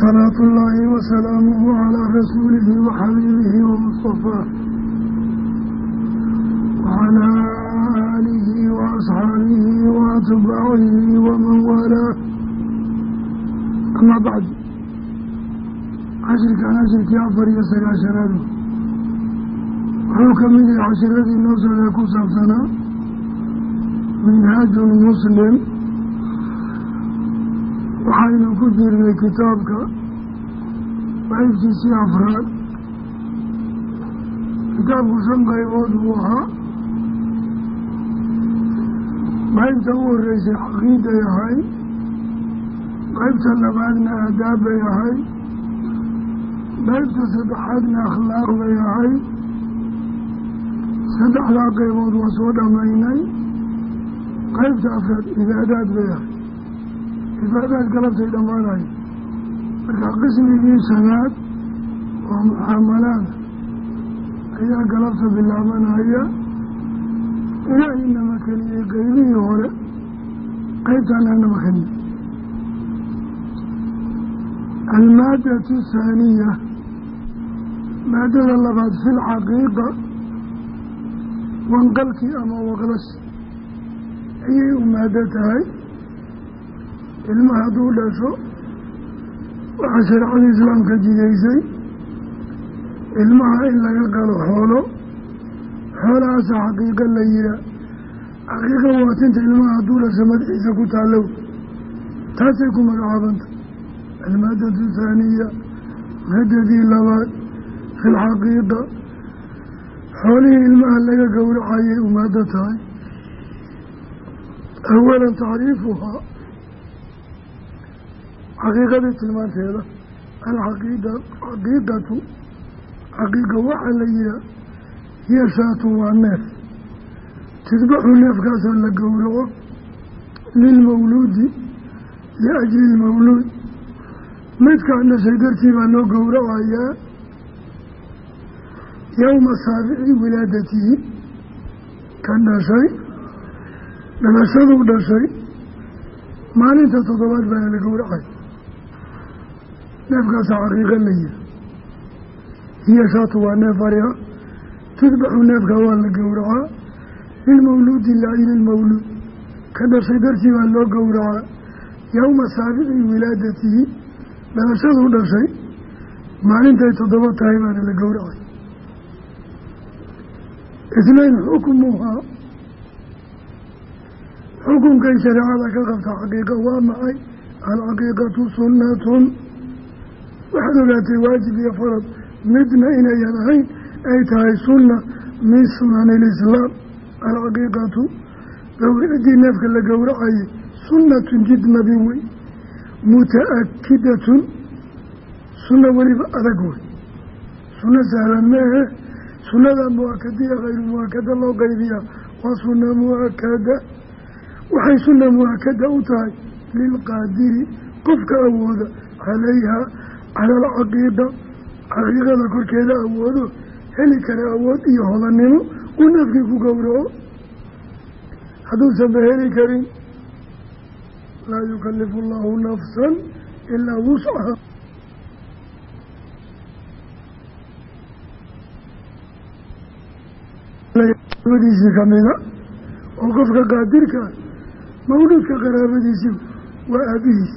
salaatu ullaahi wasalaamuhu calaa rasuulihi wa xabiibihi wa mustafaa wacalaa aalihi wa asxaabihi wa atbaacihi waman waalaa amaa bacdu cashirkan cashirkii afar iyo sagaashanaadu wuxuu ka mid yahay cashiradii noo socday ku saabsanaa minhaajun muslim waxaynu ku jirnay kitaabka qaybtiisii afraad. Kitaabku shan qaybood buu ahaa. Qaybta u horeysay caqiiday ahayd. Qaybta labaadna aadaab bay ahayd. Qaybta saddexaadna akhlaaq bay ahayd. Saddexdaa qaybood waa soo dhammaynay. Qaybta afraad cibaadaad bay ahayd cibaadaad galabtay dhammaanayo. Marka qismigii shanaad oo mucaamalaada ayaa galabta bilaabanaya ilaahina makaniyey qeybihii hore qeybtaana makaniye almaadatu thaaniya maadada labaad fi lcaqiiqa wanqalkii ama waqlash ayay u maado tahay ilma hadduu dhasho waxaa shareecada islaamka jidaysay ilmaha in laga galo xoolo xoolahaasa xaqiiqo la yihaa xaqiiqa waatinta ilmaha hadduu dhasho madaxiisa ku taallow taasay ku magacaabanta. Almaadatu thaaniya maadadii labaad fi lxaqiiqa xoolihii ilmaha laga gowracayay umaado tahay. Awalan tacriifuhaa xaqiiqadii tilmaanteeda alcaqiida caqiiqatu caqiiqa waxaa la yihaa hiya shaatun waa neef. Tidbaxu neefkaasoo la gowraco lilmawluudi liajli lmawluud midkaa dhashay dartii baa loo gowracayaa yowma saabici wilaadatihi kan dhashay dhalashaduu dhashay maalinta toddobaad baana la gowracay neefkaasa caqiiqa la yihi hiya shaatu waa neef ariha tudbaxu neefka waa la gowracaa. Lilmawluudi liajli lmawluud ka dhashay dartii baa loo gowracaa. Yowma saabici wilaadatihi. Dhalashaduu dhashay. Maalintay toddoba tahay baana la gowracay. Isnayn xukmuhaa. Xukunkay shareecada ka qabta xaqiiqa waa maxay? Alcaqiiqatu sunnatun waxaad ogaatay waajib iyo farad midna inayan ahayn ay tahay sunna min sunani ilislaam alcaqiiqatu gowricidii neefka la gowracayay sunnatun jid nabi wey muta-akidatun sunna weliba adag wey sunno sahlan meehe sunnada mu'akadiya hayru mu'akada loo qaybiyaa waa sunna mu'akada waxay sunna mu'akada u tahay lilqaadiri qofka awooda calayha cala alcaqiida caqiiqada korkeeda awoodo heli kara awood iyo hodannimo uu nafkii ku gowraco. Hadduusanba heli karin laa yukalifu allahu nafsan ilaa wuscaha qaraabadiisii kamida oo qofka qaadirka mawluudka qaraabadiisi waa aabihiis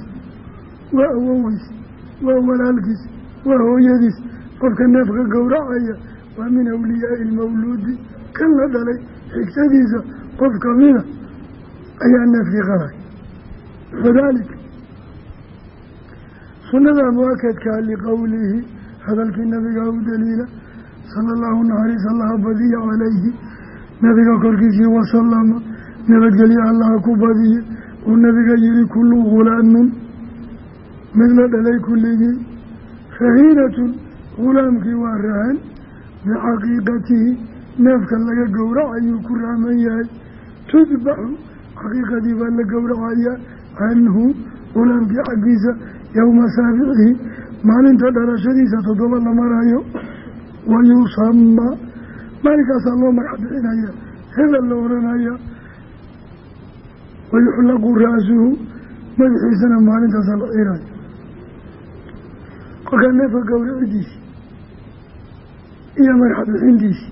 waa awowgiis waa walaalkiis waa hooyadiis. Qofka neefka gowracaya waa min awliyaai ilmawluudi kan la dhalay xigtadiisa qof kamida ayaa neefkii qalay wadaalika sunada mu'akadkaa liqowlihi hadalkii nabiga u daliila sala allahu naxariis allaha badiya calayhi nabiga korkiisii wasalama nabadgelyo allaha ku badiye. Uu nabiga yihi kullu ghulaamin mid la dhalay kulligii rahiinatun ghulaamkii waa rahan. Bicaqiiqatihi neefka laga gowracayuu ku rahman yahay. Tudbaxu caqiiqadii baa la gowracayaa canhu ghulaamkii xaggiisa yowma saabicihi maalinta dhalashadiisa toddoba la marayo. Wayusama maalinkaasaa loo magac bixinaya hebel la oranaya. Wayuxlaqu ra-suhu madaxiisana maalintaasa la xiirayo kolkaa neefka gowricidiisi iyo magax bixintiisi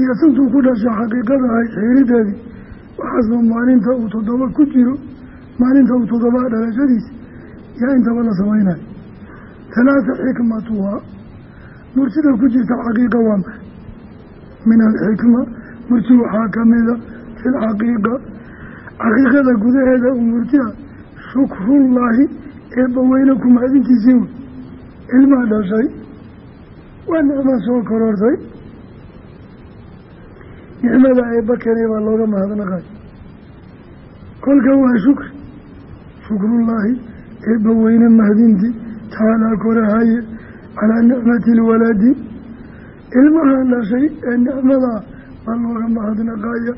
iyo suntuu ku dhashay xaqiiqada ahayd xiirideedii waxaasba maalinta uu toddoba ku jiro maalinta uu toddobaa dhalashadiisa yaa intaba la samaynayo. Halaata xikmatuhaa murtida ku jirta xaqiiqa waa maxay? Min alxikma murti waxaa kamida fi lxaqiiqa xaqiiqada gudaheeda u murtiha shukrullaahi eebbaweyne ku mahadintiisii wey ilmaa dhashay waa nicmo soo korortay nicmada eebba keenay baa looga mahadnaqay. Kolka waa shukri shukrullaahi eebbaweyne mahadintii taalaa korahaye calaa nicmati ilwaladi ilmahan dhashay ee nicmadaa baa looga mahadnaqaya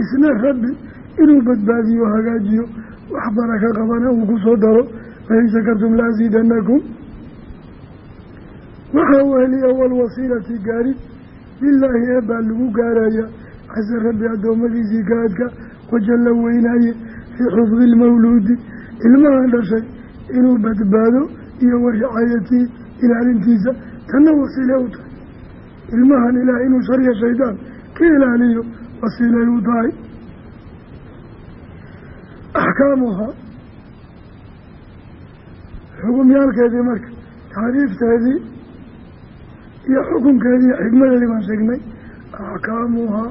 isna rabbi inuu badbaadiyo hagaajiyo wax baraka qabana uu ku soo daro. Fain shakartum laasiidanakum waxaa weheliya walwasiilati gaarid lilaahi eebbaa lagu gaaraya. Casa rabbi addoommadiisii gaadka wajalla weynaaye fii xufdi ilmawluudi ilmahan dhashay inuu badbaado iyo waricaayatii ilaalintiisa. Tanna wasiile u tahay. Ilmahan ilaah inuu shariya shaydaan ka ilaaliyo wasiilay u tahay. Axkaamuhaa xukumyaalkeedii marka tacriifteedii iyo xukunkeedii xikmadeedii baan sheegnay. Axkaamuhaa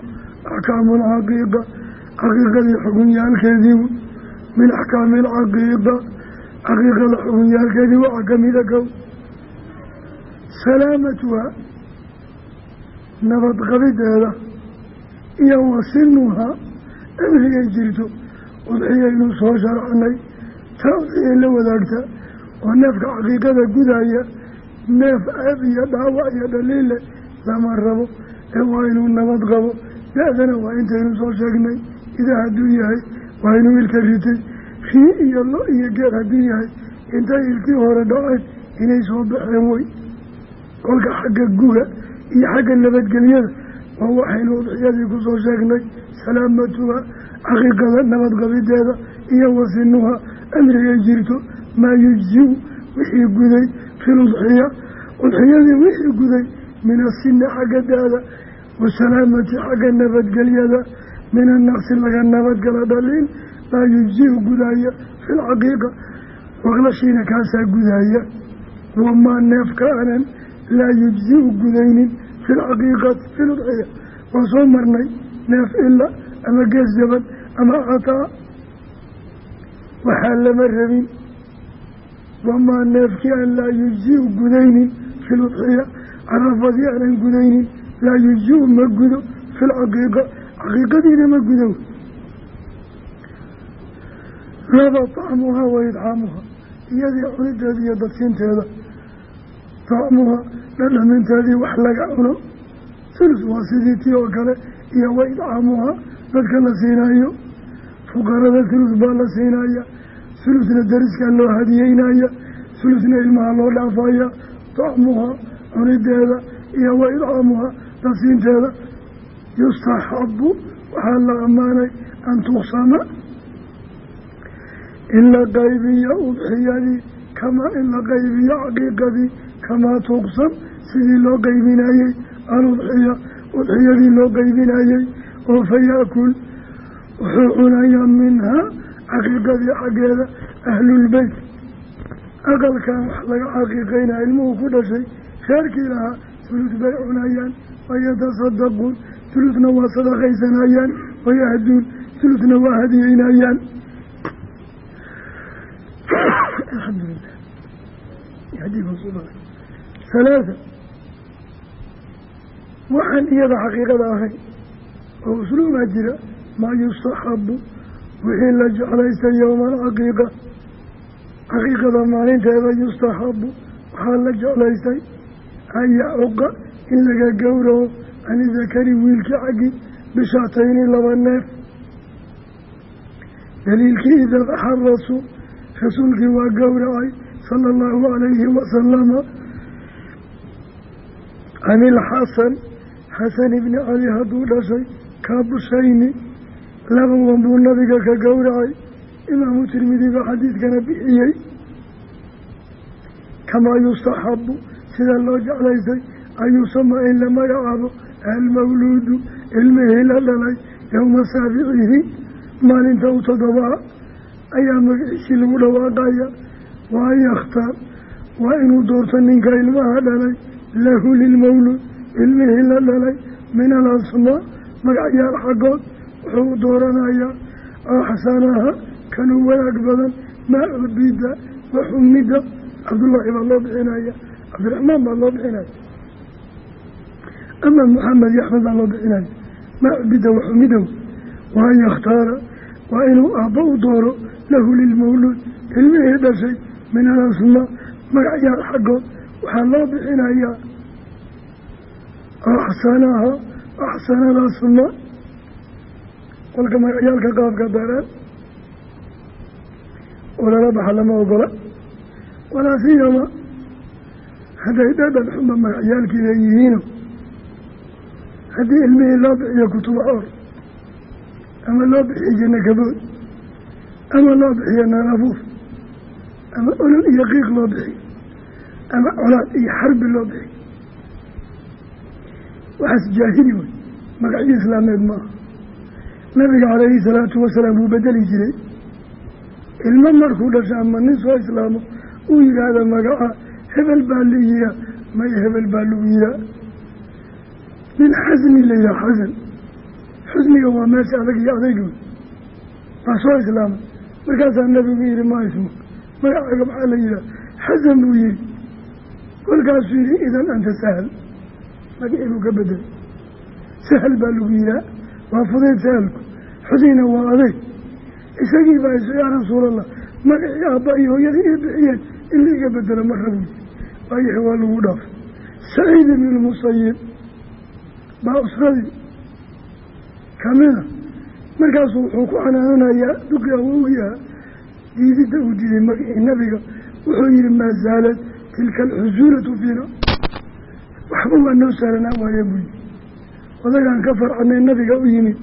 axkaamu alcaqiiqa caqiiqadii xukunyaalkeedii min axkaami alcaqiiqa caqiiqada xukunyaalkeedii waxaa kamida kow. Salaamatuha nabadqabideeda iyo wasinuhaa cimrigay jirto udxiyaynu soo sharacnay taa udxiyay la wadaagta oo neefka caqiiqada gudaya neef aab iyo dhaawac iyo dhaliille lama rabo ee waa inuu nabad qabo. Da-dana waa intaynu soo sheegnay idaa hadduu yahay waa inuu ilka ritay rii iyo lo iyo geer hadduu yahay intay ilkii hore dhaceen inay soo baxeen wey kolka xagga guga iyo xagga nabadgelyada waa waxaynu udxiyadii ku soo sheegnay. Salaamatuha caqiiqada nabadqabideeda iyo wasinuha amrigay jirto maa yujziu wixii guday fi ludxiya udxiyadii wixii guday min asini xagga da-da wasalaamati xagga nabadgelyada min annaqsi laga nabadgala dhaliin laa yujziu gudaya fi lcaqiiqa waqlashiina kaasaa gudaya wamaa neefka anan laa yujziu gudaynin fi lcaqiiqati fi ludxiya waa soo marnay neef ila ama gees jaban ama cataa waxaa lama rabin wamaa neefkii aan laa yujziu gudaynin fi ludxiya carafadii aanan gudaynin laa yujziu ma gudo fi lcaqiiqa caqiiqadiina ma gudo laba tacmuhaa wa idcaamuhaa iyadii cunideeda iyo dadsiinteeda tacmuha dhadhaminteedii wax laga cuno. Sulus waa sidii tii oo kale iyo wa idcaamuhaa dadka la siinayo. Fuqarada sulus baa la siinaya sulusna dariskaa loo hadiyeynaya sulusna ilmaha loo dhaafaya tacmuhaa cunideeda iyo wa idcaamuhaa dadsiinteeda yustaxabu waxaa la ammaanay an tuqsama in la qaybiyo udxiyadii kamaa in la qaybiyo caqiiqadii kamaa tuqsam. Sidii loo qaybinayey aludxiya udxiyadii loo qaybinayey oo fa yaakul wuxuu cunayaa minhaa caqiiqadii xaggeeda ahlulbeyt aqalkan wax laga caqiiqeynaa ilmuhu ku dhashay reerkii lahaa sulus bay cunayaan wayatasaddaquun sulusna waa sadaqaysanayaan wayahduun sulusna waa hadiyeynayaan. Halaatha waxaan iyada xaqiiqada ahayn oo usluubaa jira maa yustaxabu wixii la jeclaystay yowma alcaqiiqa caqiiqada maalinteeda yustaxabu. Waxaa la jeclaystay an yacuqa in laga gowraco ani dakari wiilkii xaggii bishaatayni laba neef. Daliilkii ida xarasu rasuulkii waa gowracay sala allahu calayhi wasalama can ilxasan xasan ibni cali hadduu dhashay kaabushayni laba wan buu nabiga ka gowracay imaamu tirmidi baa xadiidkana bixiyey. Kamaa yustaxabu sida loo jeclaysay an yusama in la magacaabo almawluudu ilmihii la dhalay yowma saabicihi maalinta u toddobaa ayaa magaciisii lagu dhawaaqaya. Wa an yakhtaar waa inuu doorto ninka ilmaha dhalay lahu lilmawluud ilmihii la dhalay min alasmaa magacyaal xaggood wuxuu dooranayaa oo xasanaha kanuu wanaag badan maa cubida waxumida cabdullaahi baa loo bixinaya cabdiraxmaan baa loo bixinaya ama maxamed iyo axmed baa loo bixinaya. Maa cubida waxumidow wa an yakhtaara waa inuu aabba u dooro lahu lilmawluud. Ilmihii dhashay min alasmaa magacyaal xaggood waxaa loo bixinayaa axsanaha axsanadaasuma kolka magacyaalka qaabka daraan oo lala baxa lama ogola. Walaa siyama hadday dhadhan xunba magacyaalkii leeyihiino haddii ilmihii loo bixiyo kutuba or ama loo bixiyo janno ama loo bixiyo narafuuf ama olol iyo qiiq loo bixiyo ama colaad iyo xarbi loo bixiyo waxaas jaahili wey. Magacyo islaameed maaha nabiga calayhi salaatu wasalaam wuu bedeli jiray. Ilmo markuu dhasha ama nin soo islaamo uu yidhaahda magaca hebel baa la yihaa may hebel baa lagu yihaa nin xasni la yihaha xasan xusniga waa meesha adag iyo adayg waa soo islaamay markaasaa nabigu yihi ma ismo magacaaga maxaa la yihaha xasan buu yihi kolkaasuu yihi idan anta sahal. Magacii buu ka bedelay sahal baa lagu yihaa waa fudayd sahalku xusnina waa adayg isagii baa isu yaa rasuulallah magacii aabba iyo hooyadii ii bixiyeen in laiga bedelo ma rabuy waayahi waa lagu dhaaf. Saciid ibn lmusayib baa usradii kamida markaasuu wuxuu ku xanaananayaa duqi awowgiiha diididda uu diiday magacii nabiga. Wuxuu yihi maa zaalad tilka alxusuulatu fiina. Waxba waa noo saaranaa waaye odagaan ka farcanay nabiga u yimid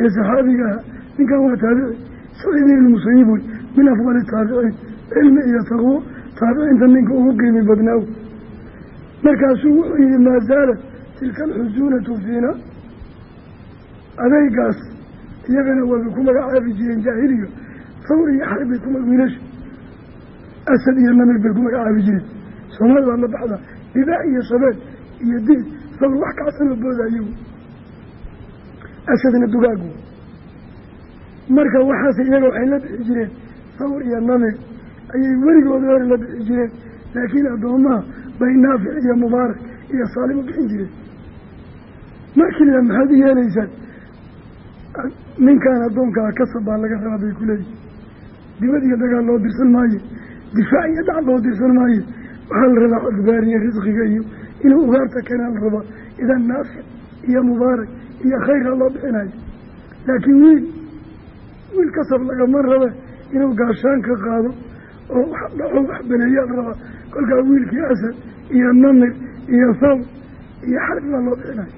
ee saxaabiga aha ninkan waa taabici. Saciid ibn musayib wey min afdali taabiciin cilmi iyo taqwo. Taabiciinta ninka ugu qiimi badnaaw markaasuu wuxuu yihi maa zaalad tilka alxusuunatu fiina adaygaas iyagana waabay ku magacaabi jireen jaahiliga fawr iyo xarbay kuma wiilasha. Asad iyo namir bay ku magacaabi jireen. Soomali baa la baxda dhibaac iyo shabeel iyo dil fawr wax asadna dugaagu. Marka waxaas iyaga waxay la bixi jireen fawr iyo namir ayay weligooda hore la bixi jireen laakiin addoomaha bay naafic iyo mubaarak iyo saalim u bixin jireen. Markii la maxaad u yeelaysaan ninkaan addoonkaa kasab baa laga rabaa bay ku leeyihiin dibad iyo dagaal loo dirsan maayo difaac iyo dhac loo dirsan maayo waxaa la rabaa codbaariye risqiga iyo inuu ugaarta keenaa la rabaa idan naafic iyo mubaarak iyo khayra loo bixinayo laakiin wiil wiil kasab lagama rabe inuu gaashaan ka qaado oo wax dhaco wax beleeyaa la rabaa kolkaa wiilkii asad iyo namir iyo faw iyo xarbi baa loo bixinayo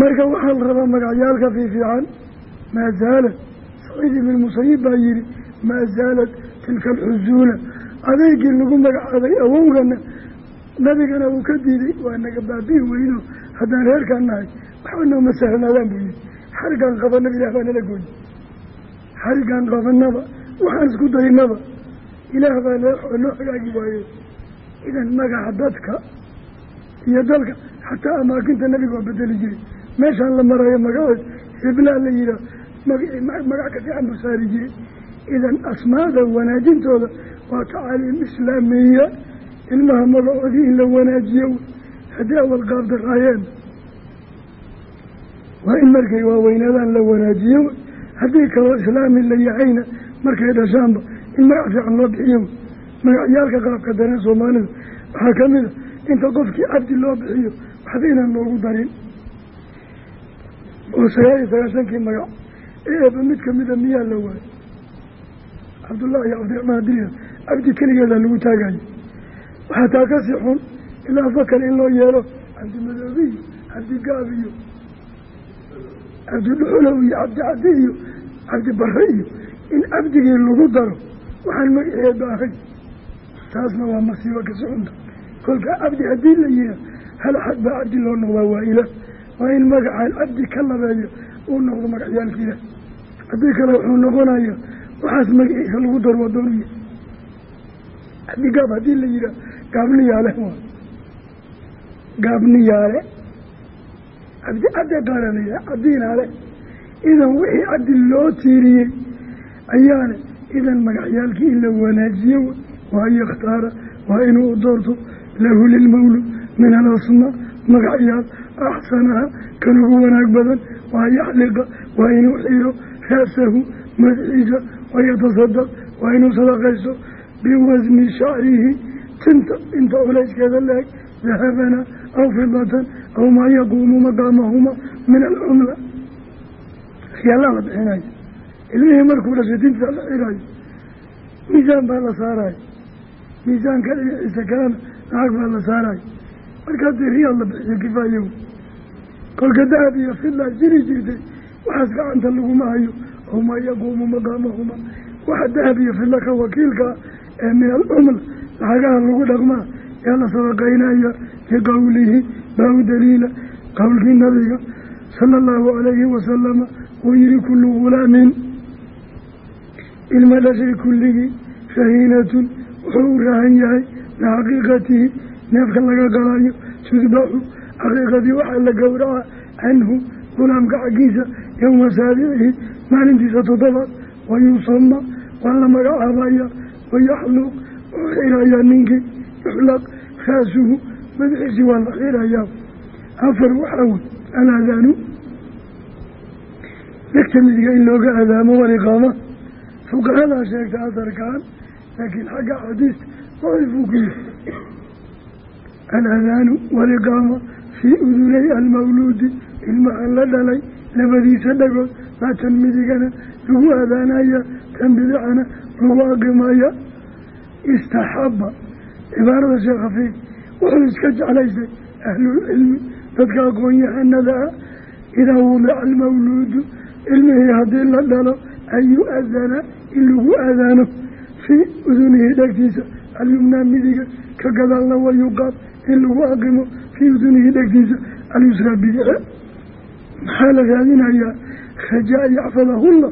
marka waxaa la rabaa magacyaalka fiifiican maa zaalad saciid ibn musayib baa yihi maa zaalad tilka alxusuuna adeygii lagu magacaabay awowgana nabigana uu ka diiday waa naga baabi'i weyno. Haddaan reerkaan nahay waxba nooma sahlanaadaan buu yihi xarigaan qabanaba ilaah baa nala gooyi xarigaan qabanaba waxaan isku daynaba ilaah baa noo hagaagi waaye. Idan magaca dadka iyo dalka xataa amaakinta nabiga waa bedeli jiray. Meeshaan la marayo magacood hiblaa la yihaah magac ka fiican buu saari jiray. Idan asmaada wanaajintooda waa tacaaliim islaamiya ilmaha magacoodii in la wanaajiyo haddii awal qaabdaraayeen waa in markay waaweynaadaan la wanaajiyo haddii kaloo islaami la yahayna markay dhashaanba in magac fiican loo bixiyo. Magacyaalka qaabka dareen soomaalida waxaa ka mid a inta qofkii cabdi loo bixiyo waxba inaan loogu darin. Oo sagaal iyo sagaashankii magac ee eeba mid kamida miyaa la waayo cabdullahi iyo cabdiraxmaan diriya cabdi keligeedaa lagu taagayo waxaa taa ka sii xun ilaa fakal in loo yeelo cabdi madoobiyo cabdi gaab iyo cabdi dhuxulow iyo cabdi cadi iyo cabdi bare iyo in cabdigii lagu daro waxaan magaceeda ahay. Taasna waa masiibo ka soconta kolka cabdi haddii la yihaa hal xad baa cabdi loo noqdaa waa ilaah waa in magacaan cabdi ka labeeyo uu noqdo magacyaalka ilaah haddii kale wuxuu noqonaya waxaas magaciisa lagu daro waa dooniya gaabniyaale gaabniyaale cabdi cadde qaranaya cabdiinaale idan wixii cabdi loo tiiriyey ayaale idan magacyaalkii in la wanaajiyo waa yakhtaara waa inuu doorto lahu lilmawlu min alasmaa magacyaal axsanaha kan ugu wanaag badan waa yaxliqa waa inuu xiiro ra'sahu madaxiisa wayatasadaq waa inuu sadaqaysto biwasni shacrihi tinta inta culayskeeda la-eg dahabana aw fidatan aw maa yaquumu maqaamahuma min alcumla. Waxyaalaha la bixinayo ilmihii markuu dhashay tinta la xiraayo miisaan baa la saarayo miisaanka dhinaciisa kalena lacag baa la saarayo markaa dee riyaad la bixiyo kifaayo kolka dahab iyo fidlaa jiri jirtay waxaas gacanta laguma hayo aw maa yaquumu maqaamahuma. Waxa dahab iyo fidla ka wakiilkaa ee min alcumla lacagaha lagu dhaqmaa yaa la sadaqaynaya biqowlihi baa u daliila qowlkii nabiga sala allahu calayhi wasalama uu yihi kullu gulaamin ilma dhashay kulligii shahiinatun wuxuu u raahan yahay lixaqiiqatihi neefka laga qalayo tudbaxu xaqiiqadii waxaa la gowraca canhu gulaamka xaggiisa yowma saabicihi maalintiisa toddobaad wayusama waa la magacaabaya wayaxluq wuxuu xirayaa ninkii yuxlaq raasuhu madaxiisii waa la xirayaa afar waxaa wey alaadaanu. Dhegta midiga in looga adaamo waliqaama fuqahadaa sheegta asarkaan laakiin xagga xadiista daciifuu ku yihi alaadaanu waliqaama fii udunay almawluudi ilmahan la dhalay labadiisa dhagood tan midigana lagu aadaanaya tan bidixana lagu aqimaya istaxaba cibaarada sheekh hafiid wuxuu iska jeclaystay ahlulcilmi dadka aqoon-yahanada ah idaa wadica almawluudu ilmihii haddii la dhalo an yu-adana in lagu aadaano fii udunihi dhegtiisa. Alyumnaa midiga ka gadaalna wayuqaal in lagu aqimo fii udunihi dhegtiisa. Alyusraa bidice maxaa la raadinayaa? Rajaa yaxfadahullah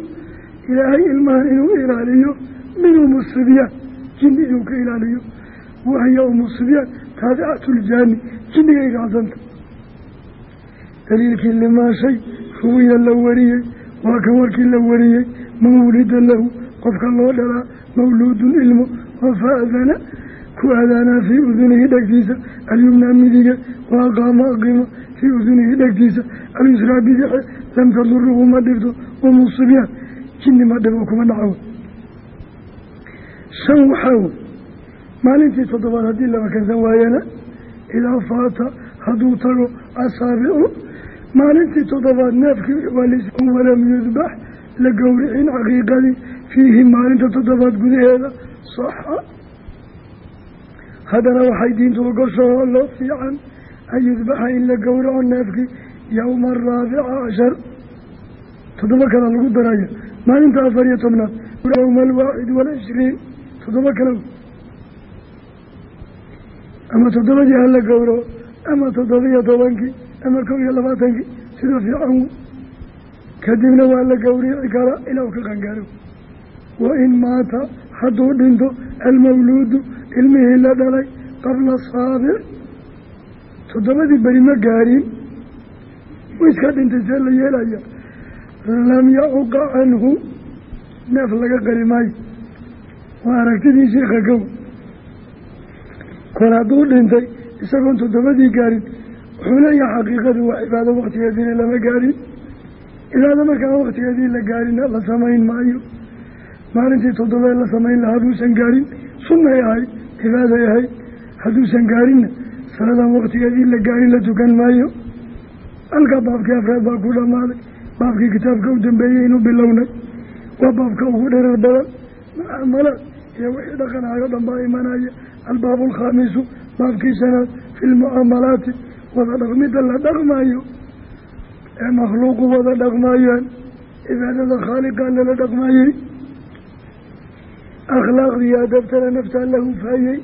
ilaahay ilmahan inuu ilaaliyo min umusibyaan jinni inuu ka ilaaliyo. Wahiya umusibyaan taabicatuljaani jinnigay raacsanta daliilkii limaa shay ruwiya la wariyey waa kan warkii la wariyey mawlida lahu qofka loo dhalaa mawluudun ilmo oo faadana ku aadaanaa fii udunihi dhegtiisa alyumnaa midige wa aqaama aqima fii udunihi dhegtiisa alyusraa bidixe lam taduruhu ma dhibto umusibyaan jinni ma dhibo kuma dhacaw shan waxaa wey maalintii toddobaad haddii lama kansan waayana idaa faata hadduu tago asaabicu. Maalintii toddobaad neefkii walam yudbax la gowricin caqiiqadii fiihi maalinta toddobaad gudaheeda. Saxa. Haddana waxay diintu ogoshaho loo fiican an yudbaxa in la gowraco neefkii yowma araabica cashar. Toddoba kala lagu daraya maalinta afar iyo tobnaad yowma alwaaxid walcishriin toddoba kale ama toddobadii hala gowraco ama toddobiyo tobankii ama kow iyo labaatankii sida fiican kadibna waa la gowrici karaa ilaa u ka qangaaro. Wa in maata hadduu dhinto almawluudu ilmihii la dhalay qabla saabic toddobadii beri ma gaarin. U iska dhintay see la yeelaya lam yacuqa canhu neef laga qari maayo waa aragtidii sheikha gow kol hadduu dhintay isagoon toddobadii gaarin wuxuu leeyahay xaqiiqadu waa cibaado waktigeediina lama gaarin. Cibaado markaan waktigeedii la gaarina la samayn maayo. Maalintii toddobeed la samayn lahaa hadduusan gaarin sunnay ahayd cibaaday ahayd hadduusan gaarinna saladan waktigeedii la gaarin la tukan maayo. Halkaa baabkii afraad baa ku dhammaaday. Baabkii kitaabka u dambeeyey inuu bilownay. Waa baabka ugu dherer badan. Mucaamalaad iyo wixii dhaqanaayo dhan baa imanaya albaabu alkhaamisu baabkii shanaad fi lmucaamalaati wada dhaqmida la dhaqmaayo ee makhluuqu wada dhaqmaayaan cibaadada khaaliqaa lala dhaqmaayey akhlaaqdiiyo adabtana naftaa la hufaayey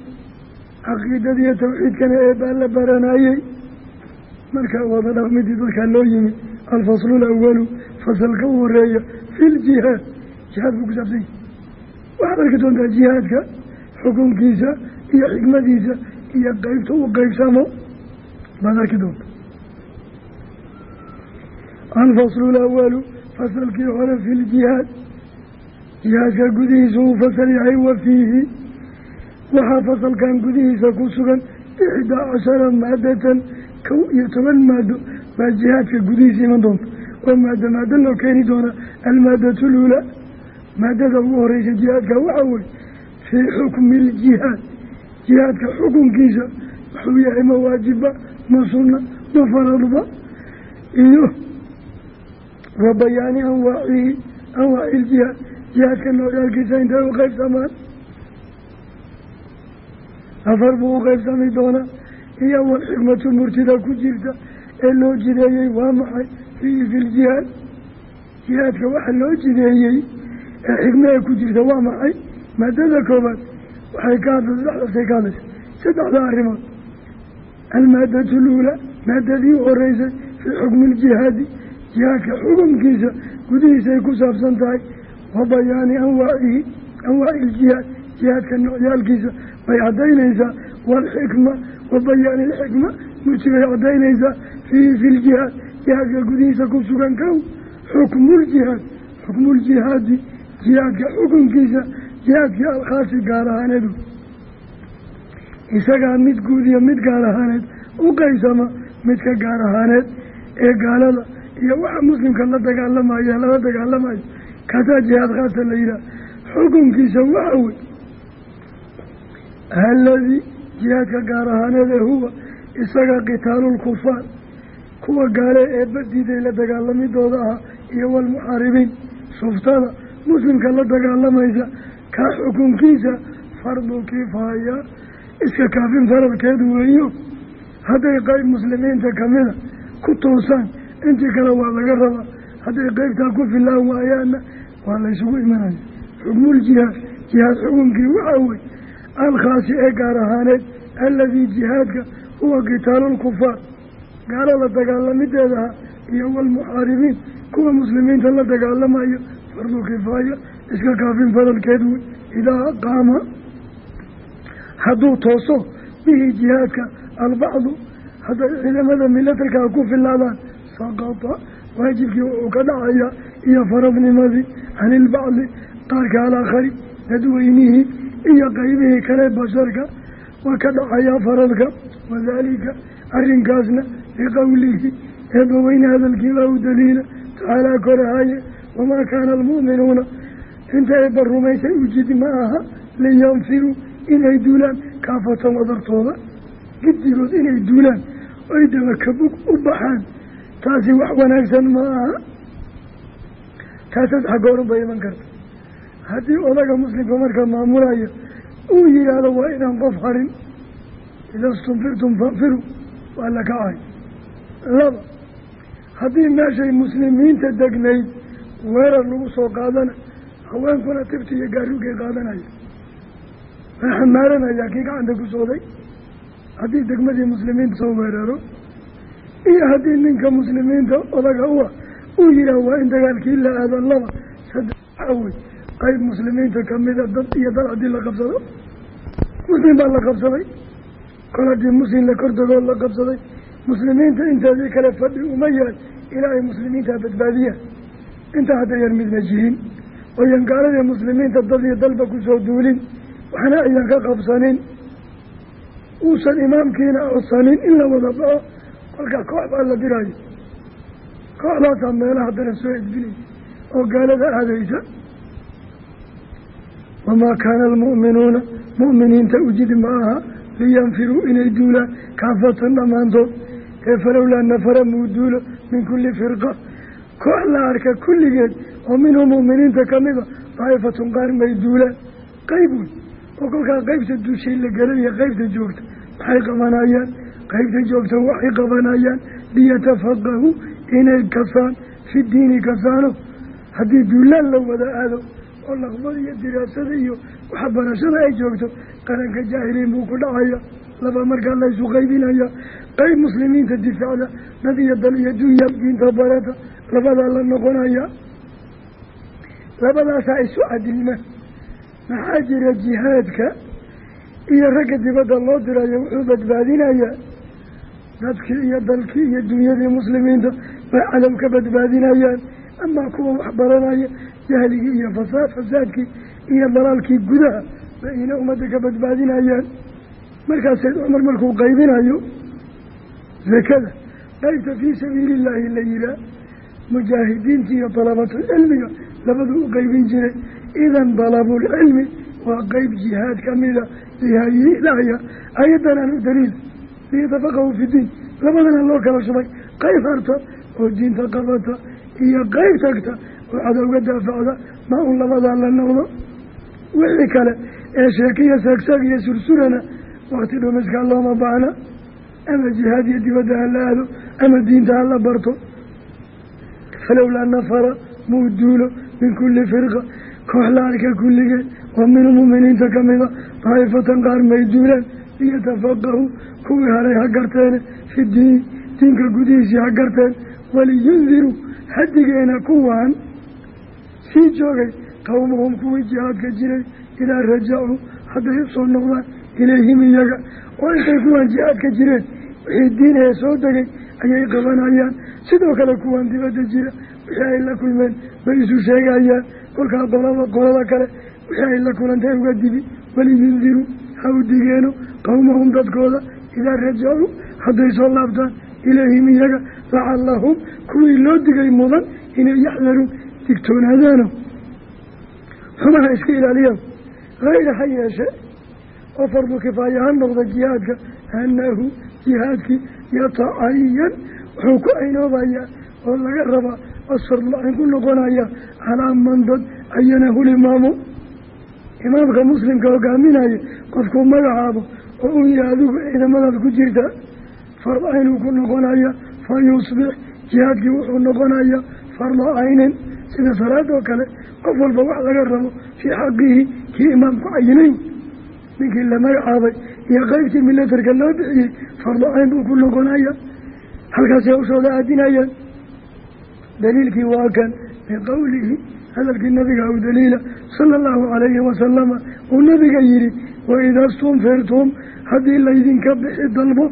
caqiidadiiyo tawxiidkana eebaa la baranayey markaa wada dhaqmidii dadkaa loo yimid alfaslu lawalu fasalka u horreeya fi ljihaad jihaad buu ku saabsan yahi waxaad arki doontaa jihaadka xukunkiisa iyo xikmadiisa iyo qeybta u qeybsamo baad arki doonta alfaslu lawalu fasalkii hore fi ljihaad jihaadka gudihiisa uu fasal yahay wa fiihi. Waxaa fasalkan gudihiisa ku sugan ixdaa cashara maadatan kow iyo toban maado. Baa jihaadka gudihiisa iman doonta. Waa maado maado loo keeni doonaa almaadatu luulaa maadada ugu horeysa jihaadka waxaa weye fii xukmi iljihaad jihaadka xukunkiisa wuxuu yahay ma waajiba ma sunna ma faradba. Iyo wa bayaani anwaacihi anwaaci iljihaad jihaadka noocyaalkiisa intay u qeybsamaan afar buu u qeybsami doonaa. Iyo walxikmatu murtida ku jirta ee loo jideeyey waa maxay? Fiihi fi ljihaad jihaadka waxa loo jideeyey ee xikme ee ku jirta waa maxay? Maadada koobaad waxay ka hadla saddexdaasay ka hadlaysa saddexda arrimood. Almaadatu luula maadadii u horeysay fii xukmi iljihaadi jihaadka xukunkiisa gudihiisay ku saabsan tahay wa bayaani anwaacihi anwaaci iljihaad jihaadka noocyaalkiisa bay caddaynaysaa waalxikma wa bayaani ilxikma murtibay caddaynaysaa fiihi fi ljihaad jihaadka gudihiisa ku sugan kow xukmuljihaad xukmuljihaadi jihaadka xukunkiisa jihaadkii alkhaasi gaar ahaaneedu isagaa mid guud iyo mid gaar ahaaneed u qaysama midka gaar ahaaneed ee gaalada iyo waxa muslimka la dagaalamaya lala dagaalamayo kaasaa jihaad khaasa la yidhaah xukunkiisa waxa wey aladii jihaadka gaar ahaaneed ee huwa isaga kitaalulkufaar kuwa gaale ee badiiday la dagaalamidooda ahaa iyo walmuxaaribiin suftada muslimka la dagaalamaysa kaa xukunkiisa fardu kifaaya. Iska kaafin faralkeedu weeyo. Hadday qeyb muslimiinta kamida ku toosaan intii kale waa laga rabaa. Hadday qeybtaa ku filaan waayaana waa laysugu imanaya. Xukmuljihaad jihaad xukunkii waxaa wey alkhaasi ee gaar ahaaneed aladii jihaadka huwa kitaalulkufaar gaalo la dagaalamideedaha iyo walmuxaaribiin kuwa muslimiinta la dagaalamayo fardu kifaaya iska kaafin fadalkeed wey idaa qaama. Hadduu tooso bihi jihaadka albacdu. Hadday ciidamada milatarkaa ku filaadaan saqata waajibkii wuxuu ka dhacayaa iyo faradnimadii can ilbacdi qaarka alaakhari dadweynihii iyo qeybihii kale basharka waa ka dhacayaa faradka. Wadaalika arrinkaasna liqowlihi eebbaweyne hadalkiibaa u daliila tacaalaa korahaye wamaa kaana almu'minuuna inta eebba rumaysay ujidi ma aha liyanfiruu inay duulaan kaafatan wadartooda gidigood inay duulaan oy dabakabug u baxaan taasi wax wanaagsan ma aha taasaad xaggooran bay iman karta haddii odaga muslimka marka maamulaya uu yihaahdo waa inaan qof harin ida stunfirtum fanfiru waa la kacay laba haddii meeshay muslimiinta degnayd weerar lagu soo qaadana haweenkuna tifti iyo gaarugay qaadanaya. Waa xamaaranaya kii gacanta ku sooday haddii degmadii muslimiinta soo weeraro iyo haddii ninka muslimiinta odaga u ah uu yihaah waa in dagaalkii la aado laba saddex waxaa wey qeyb muslimiinta kamida dad iyo dal haddii la qabsado muslim baa la qabsaday kol haddii muslim la kordagoo la qabsaday. Muslimiinta inteedii kale fadhi uma yahay ilaa ay muslimiinta badbaadiyaan intaa haddayan midna jihin oyan gaaladii muslimiinta dad iyo dalba ku soo duulin waxna ayan ka qabsanin. Uusan imaamkiina codsanin in la wada baxo kolkaa koox baa la dirayo kooxdaasaa meelaha daran soo edbinaysa oo gaalada aadaysa. Wamaa kaana almu'minuuna mu'miniinta ujidi ma aha liyanfiruu inay duulaan kaafatan dhammaantood ee falowlaa nafara muu duulo min kulli firqa koox la arka kulligeed oo minhum mu'miniinta kamida daa'ifatun qaar may duulaan qeyb wey oo kolkaa qeybta duushay la gelaya qeybta joogta maxay qabanayaan? Qeybta joogta waxay qabanayaan liyatafaqahu inay kasaan fi diini kasaano. Haddii duulaan la wada aado oo laqbada iyo diraasada iyo waxbarashada ay joogto qaranka jaahiliin buu ku dhacaya laba markaa laysu qaybinaya qeyb muslimiinta difaacda dad iyo dal iyo dunya diinta barata labadaa la noqonaya labadaasaa isu cadilma maxaa jira jihaadka iyo ragga dibadda loo dirayo wuxuu badbaadinayaa dadkii iyo dalkii iyo dunyadii muslimiinta bay cadow ka badbaadinayaan. Amaa kuwa wax baranaya jahligii iyo fasa fasaadkii iyo dalaalkii gudaha bay ina ummadda ka badbaadinayaan. Markaas sayd cumar markuu qaybinayo zakada qaybta fii sabiili illaahi la yihaa mujaahidiinta iyo dalabatulcilmiga labaduu u qeybin jiray. Idan dalabulcilmi waa qeyb jihaad kamida lihayiilaya ayadan aan u daliil liyatafaqahu fi diin. Labadana loo kala shubay qeyb harta oo diinta qabata iyo qeyb tagta oo cadowga daafacda. Ma un labadaa la noqdo? Wixii kale ee sheekiya saagsaag iyo sursurana wakti dhumiskaa looma baahna. Ama jihaad iyo dibadda ha la ama diinta ha barto falowlaa nafara muu duulo min kulli firqa koox la arka kulligeed oo min muminiinta kamida daa'ifatan qaar may duulaan liyatafaqahuu kuwii haray ha garteene fi diin diinka gudihiisii ha garteen waliyundiruu hadigeena kuwaan sii joogay qowmahum kuwii jihaadka jiray idaa rajacuu hadday u soo noqdaan ilayhim iyaga. Oo intay kuwaan jihaadka jireen? Wixii diin soo degay ayay qabanayaan sidoo kale kuwaan dibadda jira. Wixii ay la kulmeen bay isu sheegayaan. Kolkaa qolada qolada kale wixii ay la kulantay uga dibi. Waliyundiruu ha u digeeno. Qowmahum dadkooda idaa rajacuu hadday soo laabtaan ilayhim iyaga lacallahum kuwii loo digay mudan inay yaxdaruun digtoonaadaano xumaha iska ilaaliyaan. Hayra ha yeeshe oo fardu kifaaya ha noqda jihaadka anahu jihaadkii yatacayan wuxuu ku aynoobayaa oo laga rabaa asfardu-cayn ku noqonaya calaa man dad cayanahu limaamu imaamka muslimka hogaaminaya qofkuu magacaabo oo uu yihi adigu ciidamadaad ku jirta fardu caynuu ku noqonaya fa yusbix jihaadkii wuxuu noqonaya farda caynin sida salaadoo kale qof walba wax laga rabo fii xaqihi kii imaamku cayinayn ninkii la magacaabay iyo qeybtii milatarka loo bixiyey fardu cayn buu ku noqonaya halkaasay hawshooda aadinayaan daliilkii waa kan biqowlihi hadalkii nabiga u daliila sala allahu calayhi wasalama uu nabiga yihi waidaa stunfirtum haddii laydinka bixi dalbo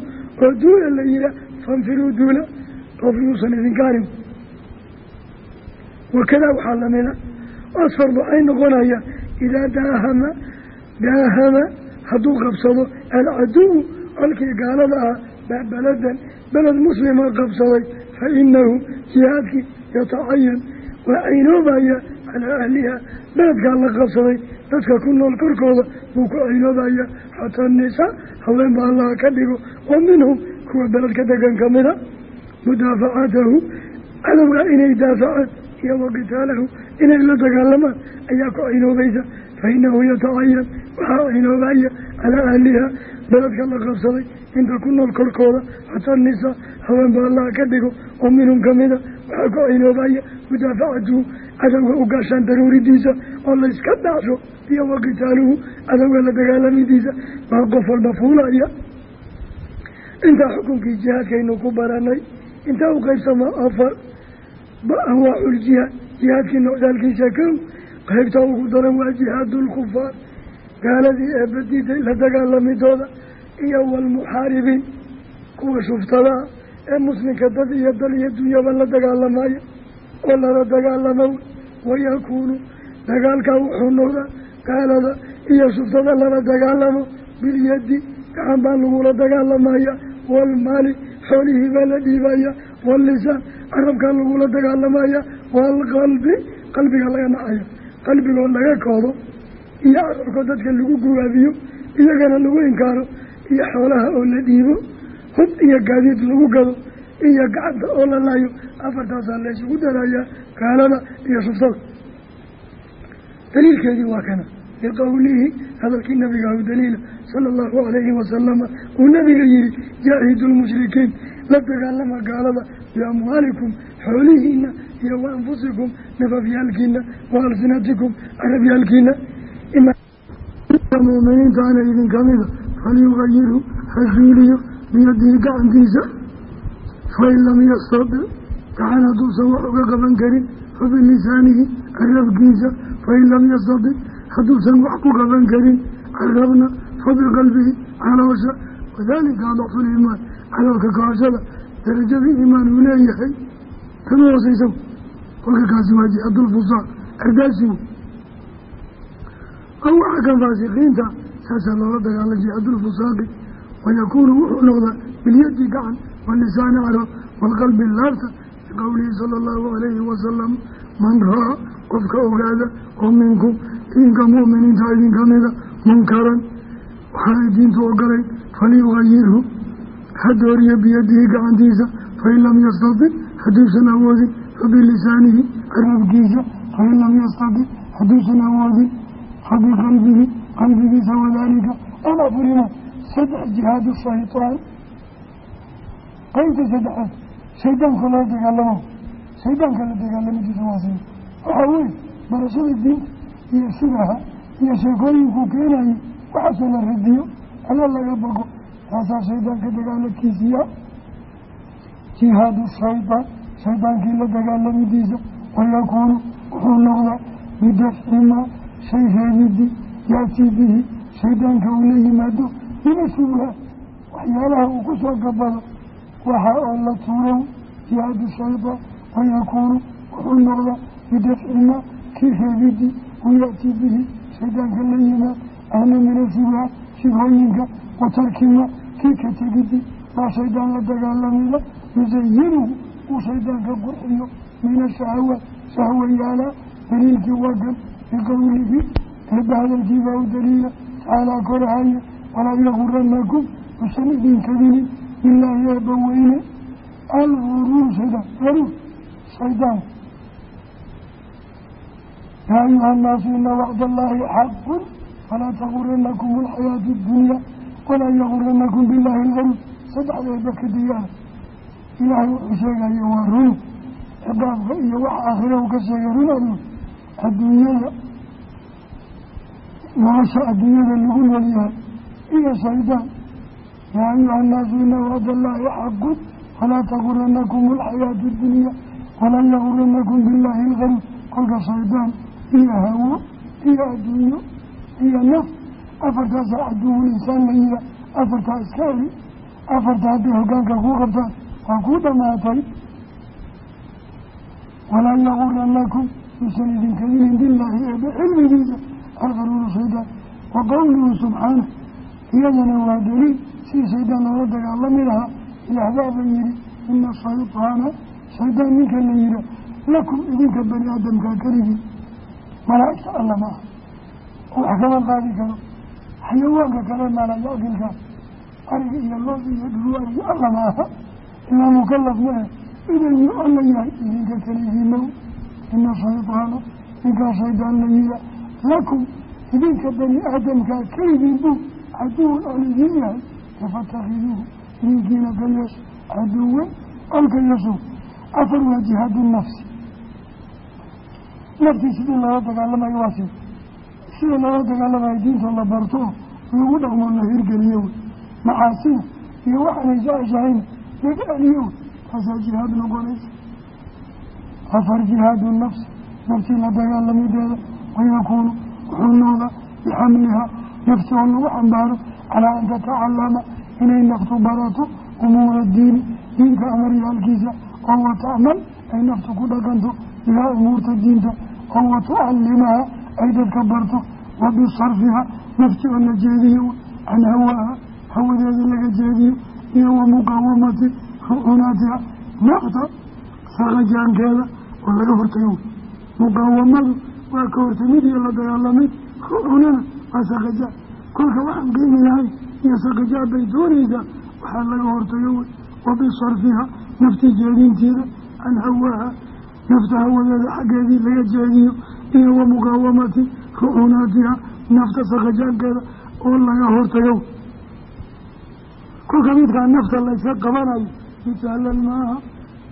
oo duula la yihaa fanfiruu duula qof yuusan idinka harin wakadaa waxaa lamida asfardu ay noqonaya idaa daahama daahama hadduu qabsado alcaduwu colkii gaalada ah baladan beled muslima qabsaday fa inahu jihaadkii yatacayan waa caynoobaya calaa ahliha beledkaa la qabsaday dadka ku nool korkooda buu ku caynoobaya xataa nisaa haween ba allaha ka dhigo oo minhum kuwa beledka degan kamida mudaafacaatahu cadowga inay daafacaan iyo wa qitaalahu inay la dagaalamaan ayaa ku caynoobaysa fa inahu yatacayan waxaa caynoobaya calaa ahliha beledka la qabsaday inta ku nool korkooda xataa nisaa haween ba allaha ka dhigo oo minhum kamida waxaa ku caynoobaya mudaafacatuhu cadowga u gaashaan daruuridiisa oo layska dhacsho iyo wa qitaaluhu cadowga la dagaalamidiisa baa qof walba fuulaya. Intaa xukunkii jihaadkaynu ku baranay intaa u qaybsama afar anwaaculjihaad jihaadkii nocdaalkiisa kow qaybta ugu daran waa jihaadulkufaar gaaladii ee badiiday la dagaalamidooda iyo walmuxaaribiin kuwa shuftadaa ee muslimka dad iyo dal iyo dunyaba la dagaalamaya oo lala dagaalamo wayakuunu dagaalkaa wuxuu noqdaa gaalada iyo shuftada lala dagaalamo bilyadi gacan baa lagula dagaalamaya waalmaali xoolihii baa la dhiibaya waalisaan carabkaa lagula dagaalamaya waalqalbi qalbiga laga nacayo qalbigoo laga koodo iyo carabkoo dadka lagu gugaabiyo iyagana lagu inkaaro iyo xoolaha oo la dhiibo hub iyo gaadiid lagu gado iyo gacanta oo la laayo afartaasaa la isugu darayaa gaalada iyo shuftada daliilkeedii waa kana biqowlihi hadalkii nabiga u daliila sala allahu calayhi wasalama uu nabiga yihi jaahidu lmushrikiin la dagaalama gaalada biamwaalikum xoolihiina iyo wa anfusikum nafafyaalkiina wa alsinatikum carabyaalkiina muuminiinta ana idin kamida falyugayirhu ha zuuliyo biyadihi gacantiisa fain lam yastadic gacan hadduusan wax uga qaban karin fabilisaanihi carabkiisa fain lam yastadic hadduusan wax ku qaban karin carabna fabiqalbihi caloosha wadalika adacfuliimaan caloolka kahashada darajadii iimaan uu leeyahay kama hooseysa kolka kaasi waa jihadulfusaaq ardaasigu aw waxa kan faasiqiinta saasaa loola dagaala jihadulfusaaqi wayakuunu wuxuu noqdaa bilyadi gacan walisaani carab waalqalbi laabta biqowlihi sala allahu alayhi wasalam man raa qofka ogaada oo minkum idinka mu'miniinta idin kamida munkaran waxaanay diintu ogolayn falyugayirhu ha dooriya biyadihi gacantiisa fain lam yastatic hadduusan awoodin fabilisaanihi carabkiisa fain lam yastatic hadduusan awoodin fabiqalbihi qalbigiisa wadaalika ama furina saddex jihaadu shaytaan qeybta saddexaad shaydaanka loo dagaalamo shaydaanka la dagaalamidiisa waasiy waxaa weye barashada diinta iyo shubaha iyo sheekooyinkuu keenayay waxaasoo la radiyo alla laga bogo taasaa shaydaanka dagaaladkiisiya jihaadu shaydaan shaydaankii la dagaalamidiisa wayakuunu wuxuu noqdaa bidafcimaa shay reebidi yaatii bihi shaydaanka uu la yimaado mina shubaha waxyaalaha uu ku soo gabado waxa oo la tuurow jihaadu shaydaan wayakuunu wuxuu noqdaa bidafcimaa kii reebidi uu yaatii bihi shaydaanka la yimaad ahna mina shubaha shibhooyinka watarkima kii ka tegidi baa shaydaan la dagaalamida yusayinuhu uu shaydaanka qurxiyo min ashahawaat shahwayaala daliilkii wagan biqowlihi eeba hadalkii baa u daliila tacaalaa korahaya walaa yaguranakum usan idin kadinin bilaahi eeba weyne alguruur shaydaan garuur shaydaan yaa ayuha annaasu ina wacd allaahi xaqun falaa taguranakum alxayaatu addunya walaa yaguranakum bilaahi algaruur saddexda eeba kadiyaa ilaahay wuxuu sheegayo waa run ciqaabka iyo waxa aakhira u ka sheegay runaadu adduunyada nolosha adduunyada lagu noolyahay iyo shaydaan yaa ayuha annaasu ina wacda allaahi xaqun falaa taguranakum alxayaatu addunya walaa yaguranakum bilaahi algaruur kolka shaydaan iyo hawo iyo adduunyo iyo naf. Afartaasaa caduwul insaan la yihaa afartaa iska eli afarta hadday hogaanka kuu qabtaan waa kuu dhamaatay walaa yaguranakum yuusan idinkadinin bilaahi eebe cilmigiisa algaruuru shaydaan wa qowluhu subxaanah iyadana waa daliil sidii shaydaan loola dagaalami lahaa ilaahbaaba yihi ina shaydaana shaydaan ninka la yihaa lakum idinka bani aadamkaa keligii malaa-igta alla ma aha. Kama qaadi karo. Xayawaanka kale maalayacdilka ariga iyo looda iyo dhulwaariga alla ma aha. Ilaa mukalaf ma ah idayu alla yahay idinka keligiimow ina shaydaana ninkaa shaydaan la yiha lakum idinka bani aadamkaa buu caduwan ol idin yahay fafatakhiduuhu idinkiina ka yeesho caduwan olka yeesho afar waa jihaadu nafsi naftii sidii loola dagaalamayo waa si. Sida loola dagaalamayo diinta la barto lagu dhaqmo la hirgeliyo. Wey macaasina iyo waxaanay jeceshahayna laga celiyo wey taasaa jihaad noqonaysa. Afar jihaadu nafsi naftii la dagaalamideeda wayakuunu wuxuu noqdaa bixamlihaa nafsi oo lagu xambaaro calaa an tatacalama inay naftu barato umuura diini diinka amaryaalkiisa oo watacmal ay naftu ku dhaqanto bihaa umuurta diinta oo watucalimaha ay dadka barto wa bisarfiha nafti oo la jeediyo can hawaaha hawadeeda laga jeediyo iyo wa muqaawamati rucunaatiha nafta saqajaankeeda oo laga hortago muqaawamadu waa ka hortamid iyo la dagaalamay rucunana waa saqajaan kolka waxaan qiimi lahay iyo saqajaan bay doonaysaa waxaa laga hortago wey. Wa bisarfiha nafti jeedinteeda can nafta hawadeeda xaggeedii laga jeediyo iyo wa muqaawamati rucunaatiha nafta saqajaankeeda oo laga hortago. Kolka midkaa nafta layska qabanayo misaalan maaha.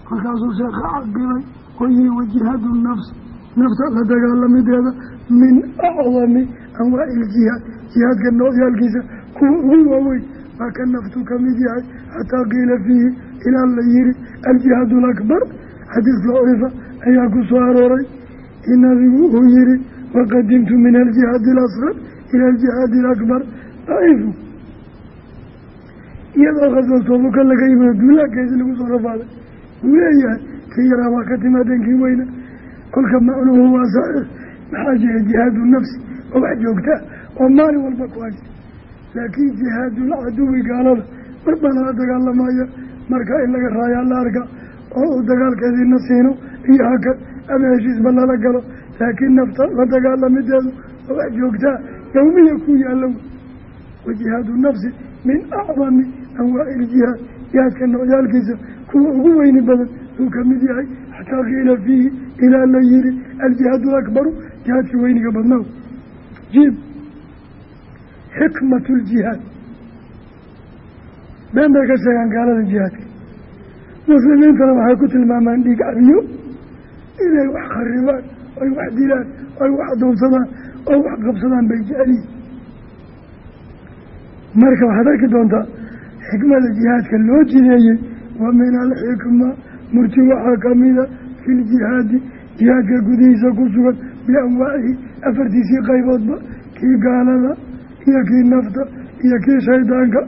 Markaasuu sheekha caqibay wayihi wajihaadu nafsi nafta la dagaalamideeda min acdami anwaaci iljihaad jihaadka noocyaalkiisa kuwa ugu waaweyn waa ka naftu ka mid yahay. Xataa qiila fiihi ilaa la yihi aljihaadu alakbar xadiis daciifa ayaa ku soo arooray. In nabigu uu yihi waqadimtu min aljihaadi alasqar ila aljihaadi alakbar daciifu. Iyadoo khaswatoobuka laga yimid duulaankeesi lagu soo rafaaday wuu leeyahay kii yaraa waa ka timaadeen kii weyna kolka macnuhu waa saxiix maxaa jira jihaadu nafsi oo wax joogtaa oo maalin walba ku haysta. Laakiin jihaadul caduwi gaalada mar baa lala dagaalamaya. Marka in laga raayaa la arka oo uu dagaalkeediina siino iyo hakad ama heshiisba lala galo. Laakiin nafta la dagaalamideedu oo wax joogtaa yawmiya ku yaalla wa jihaadu nafsi min acdami anwaaci iljihaad jihaadka noocyaalkiisa kuwa ugu weyni badan uu ka yahay xataa qiila fiihi ilaa la yihi aljihaadu akbaru jihaadkii weyniga badnaa. Jiib. Xikmatu ljihaad been bay ka sheegaan gaalada jihaadka. Muslimiintana waxay ku tilmaamaan dhiig cabiyo inay wax kharibaan oy wax dilaan oy wax adoonsadaan oo wax qabsadaan bay jeceliyiin marka waxaad arki doontaa xikmada jihaadka loo jideeyey wa min alxikma murti waxaa kamida fi ljihaadi jihaadka gudihiisa ku sugan bianwaacihi afartiisii qayboodba kii gaalada iyo kii nafta iyo kii shaydaanka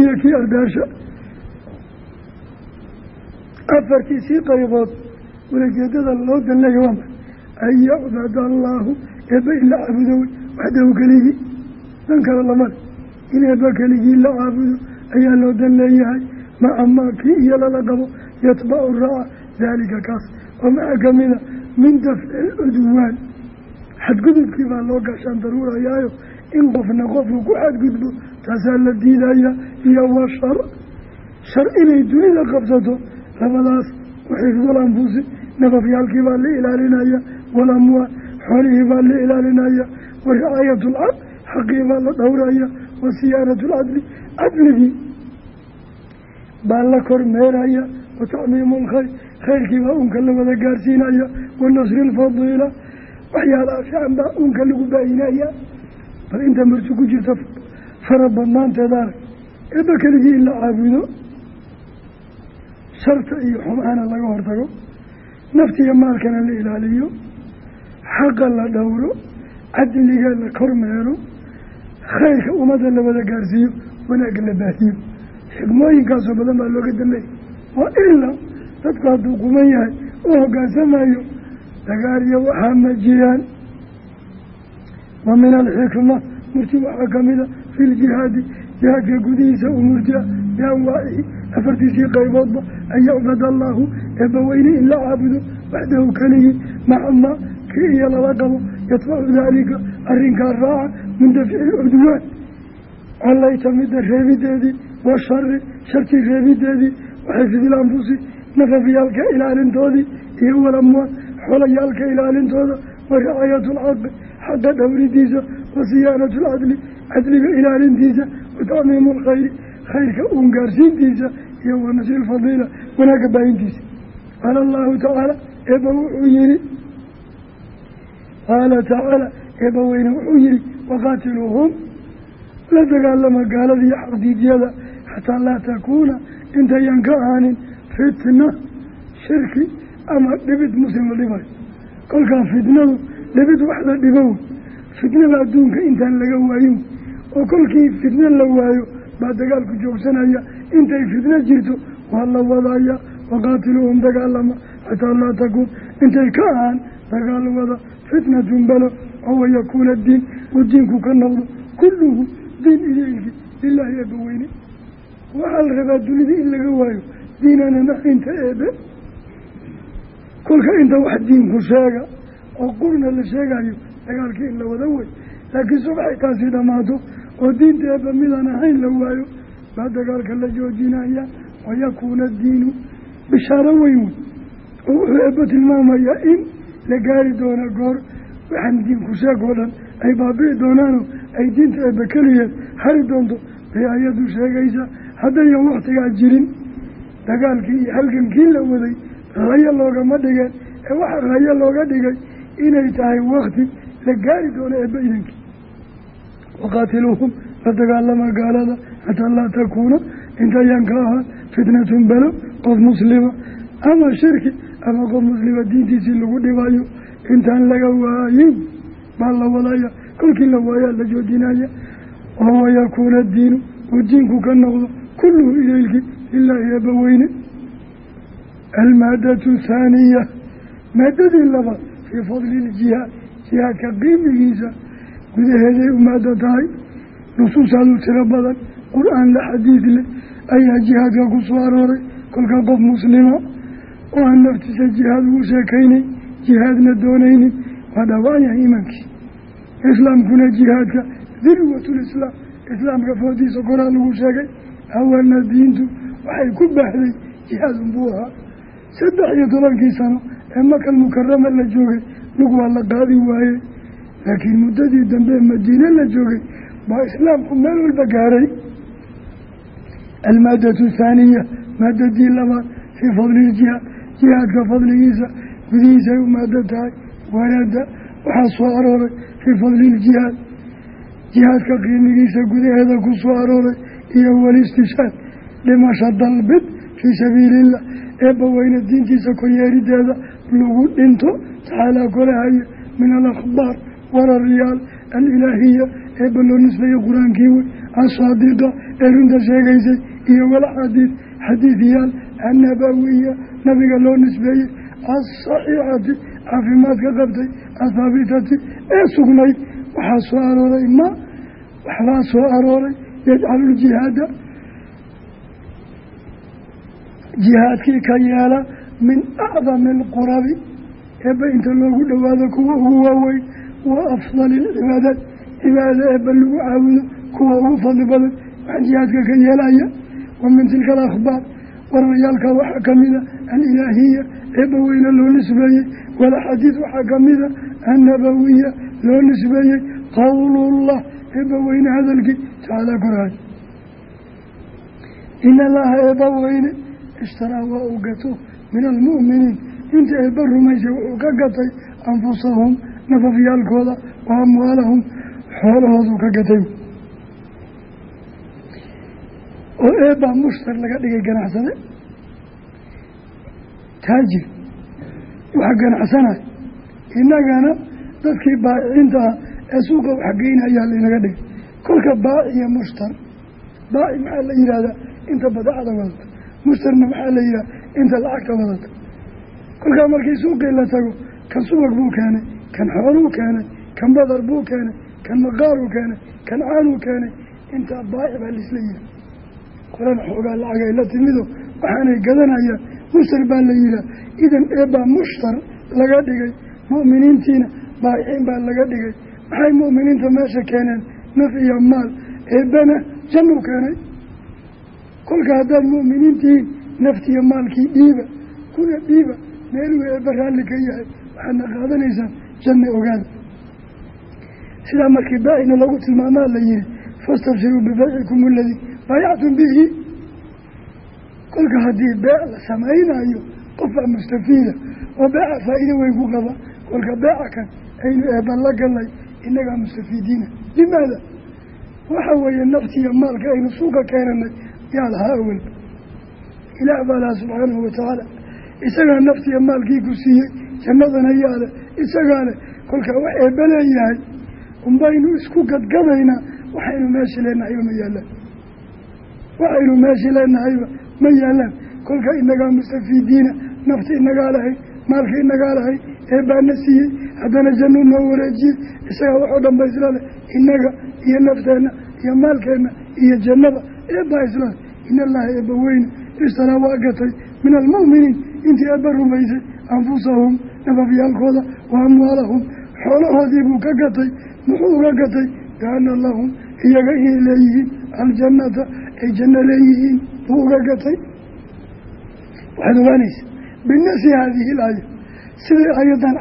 iyo kii ardaasha. Afartiisii qaybood walajeedada loo danleeya waa ma an yacbad allaahu eebba in la caabudo waxdahu keligii. Dan kale lamale in eebba keligii la caabudo ayaa loo dan leeyahay maca maa kii iyo lala qabo yatbacu raaca daalika kaas maxaa kamida min dafci lcudwaan xadgudubkii baa loo gashaan daruurayaayo in qofna qofku ku xadgudbo taasaa la diidaya iyo wa shar shar inay dunida qabsato labadaas waxifdul anfusi nafafyaalkii baa la ilaalinaya walamwaal xoolihii baa la ilaalinaya wa ricaayat lcaq xaqii baa la dhowraya wa siyaanat lcadli cadligii baa la kormeeraya wa tacmiimu lkhayr khayrkii baa unka la wada gaarsiinaya wa nasri lfadiila waxyaalaha fiican baa unka lagu baayinaya bal inta marti ku jirta fara badnaanteeda arag eebba keligii in la caabudo sharta iyo xumahana laga hortago naftiiyo maalkana la ilaaliyo xaqa la dhowro cadliga la kormeero khayrka ummadda la wada gaarsiiyo wanaagga la baahiyo xigmooyinkaasoo badan baa looga dambeeyay waa ilaa dadku hadduu quman yahay oo hoggaansamayo dagaaliyo waxaa ma jiraan. Wa min alxikma murti waxaa kamida fi ljihaadi jihaadka gudihiisa u murtia bianwaacihi afartiisii qayboodba an yacbad allaahu eebbaweyne in la caabudo waxdahu keligii maca ma kii iyo lala qabo yadfacu daalika arrinkaa raaca min dafci cudwaan collayta midda reebideedii wa shari shartii reebideedii waxifdil anfusi nafafyaalka ilaalintoodii iyo walamwaal xolayaalka ilaalintooda wa ricaayatu lxaqi xaqa dhowridiisa wa siyaanatu lcadli cadliga ilaalintiisa wa tacmiimu lkhayri khayrka uun gaarsiintiisa iyo wa nasri lfadiila wanaagga baayintiisa qaala allahu tacaala eebba wuxuu yihi qaala tacaala eebba weyne wuxuu yihi waqaatiluuhum la dagaalama gaalada iyo xaqdiidyada xataa laa takuuna intayan ka ahaanin fitna shirki ama dhibid muslim la dhibayo kolkaa fitnadu dhibid wax la dhibow fitnada adduunka intaan laga waayin oo kolkii fitna la waayo baa dagaalku joogsanaya intay fitno jirto waa la wadaya waqaatiluuhum dagaalama xataa laa takuun intay ka ahaan dagaal wada fitnatun balo oo wayakuuna diin uu diinku ka noqdo kulluhu diin ileylki lilaahi eebba weyne waxaa la rabaa dunida in laga waayo diinanan ahaynta eebe. Kolka inta wax diinku sheega oo qurna la sheegayo dagaalkii in la wada wey laakiin subaxay taasi dhammaato oo diinta eebba midaan ahayn la waayo baa dagaalka la joojinaya wayakuuna diinu bishaaro weyn. Wey oo wuxuu eebba tilmaamayaa in la gaari doona goor. Waxaan diinku sheeg oo dhan ay baabi'i doonaano ay diinta eebba keligeed hari doonto bay ayadu sheegaysa haddayan waktigaa jirin dagaalkii iyo halgankii la waday rayo loogama dhigeen ee waxaa rayo looga dhigay inay tahay wakti la gaari doono eebba idankii waqaatiluuhum la dagaalama gaalada xataa laa takuuna intayaan ka ahaan fitnatun belo qof muslima ama shirki ama qof muslima diintiisii lagu dhibayo intaan laga waayin baa la wadaya kolkii la waayaa la joojinaya oo wayakuuna diinu uu diinku ka noqdo kulluhu idaylkii lilaahi eebbaweyne almaadatu thaaniya maadadii labaad fii fadli iljihaad jihaadka qiimigiisa gudaheeday umaada tahay nusuusaadu tiro badan qur'aan la xadiid leh ayaa jihaadka ku soo arooray kolka qof muslima oo aan naftiisa jihaad ugu sheekaynayn jihaadna doonaynin waa dhaawacyahay iimaankii islaamkuna jihaadka dirwatulislaam islaamka foodiisa koraa lagu sheegay awalna diintu waxay ku baahday jihaad unbuu ahaa saddex iyo tobankii sano ee makal mukarama la joogay lug waa la qaadi waayey laakiin muddadii dambe madiine la joogay baa islaamku meel walba gaaray almaadatu thaaniya maadadii labaad fii fadli iljihaad jihaadka fadligiisa gudihiisay u maado tahay warada waxaa soo arooray fii fadli jihaadka qiimigiisa gudaheeda ku arooray iyo walistishaad dhimasho dalbid fii sabiiliillah eebba weyne diintiisa koryeerideeda lagu dhinto tacaalaa kolahaya min alakhbaar warariyaal alilaahiya eebba loo nisbeeyey qur'aankii wey asaadiqa ee runta sheegaysay iyo walaxaadiid xadiidiyaal annabawiya nabiga loo nisbeeyey asaxiixati caafimaadka qabtay athaabitati ee sugnayd waxaa soo arooray ma waxbaa soo arooray yajcalu ljihaada jihaadkii ka yeela min acdami alqurabi eebba inta loogu dhowaado kuwa ugu waaweyn wa afdali alcibaadaat cibaadada eebba lagu caabudo kuwa ugu fadli badan waxaa jihaadka ka yeelaya wa min tilka alakhbaar warayaalka waxaa kamida alilaahiya eebba weyne loo nisbeeyey walaxadiid waxaa kamida annabawiya loo nisbeeyey qowlullah eebba weyne hadalkii tacaala koraay in allaha eebba weyne ishtaraa waa uu gato min almu'miniin inta eebba rumaysay wuxuu ka gatay anfusahum nafafyaalkooda wa amwaalahum xoolahoodu ka gatay oo eebbaa mushtar laga dhigay ganacsade taajir waxa ganacsanay innagana dadkii baaicinta ah ee suuqa waxgeynayaa laynaga dhigay. Kolka baaci iyo mushtar. Baaci maxaa la yihahdaa inta badacada wadata mushtarna maxaa la yidhaha inta lacagta wadata kolkaa markii suuqii la tago kan subag buu keenay kan xooluu keenay kan badar buu keenay kan maqaaruu keenay kan caanuu keenay. Intaa baaci baa laisla yihi qoran xoogaa lacagay la timido waxaanay gadanayaan mushtar baa la yihaha idan eebbaa mushtar laga dhigay mu'miniintiina baayiciin baa laga dhigay maxay mu'miniinta meesha keeneen naf iyo maal? Eebbana jannuu keenay. Kolka haddaad mu'miniin tihiin naftiiyo maalkii dhiiba kuna dhiiba meeluu eebba raalli ka yahay waxaadna qaadanaysaan janna ogaada. Sidaa markii baacina lagu tilmaamaa la yihi fastabshiruu bibaycikum aladii baayactum bihi. Kolka haddii beec la samaynayo qofaa mustafiida oo beeca faa'iido weyn ku qaba kolka beeca kan aynu eebban la galnay innagaa mustafiidiina limaada? Waxa weeye naftiiyo maalka aynu suuqa keenanay. Yaa lahaa awalba ilaah baa lahaa subxaanahu watacaala isagaa naftiiyo maalkii ku siiyey jannadana yaa leh isagaa leh kolkaa wax eebba leeyahay unbaynu isku gadgadaynaa. Waxaynu meeshii leenahayba ma yaallaan waxaynu meeshii leenahayba ma yaallaan kolka inagaa mustafiidiina nafti inagaa lahay maalka inagaa lahay eebbaana siiyey haddana jannuu noo wareejiyey isagaa waxoo dhan ba isla leh inaga iyo nafteenna iyo maalkeenna iyo jannada eebbaa isla leh in allaha eebba weyne ishtaraa waa gatay min almu'miniin intii eebba rumaysay anfusahum nafafyaalkooda wa amwaalahum xoolahoodii buu ka gatay muxuu uga gatay? Biana lahum iyaga inay leeyihiin aljannata ay janno leeyihiin buu uga gatay. Waxaad ogaanaysa binasi haadihi ilaaya siday ayadan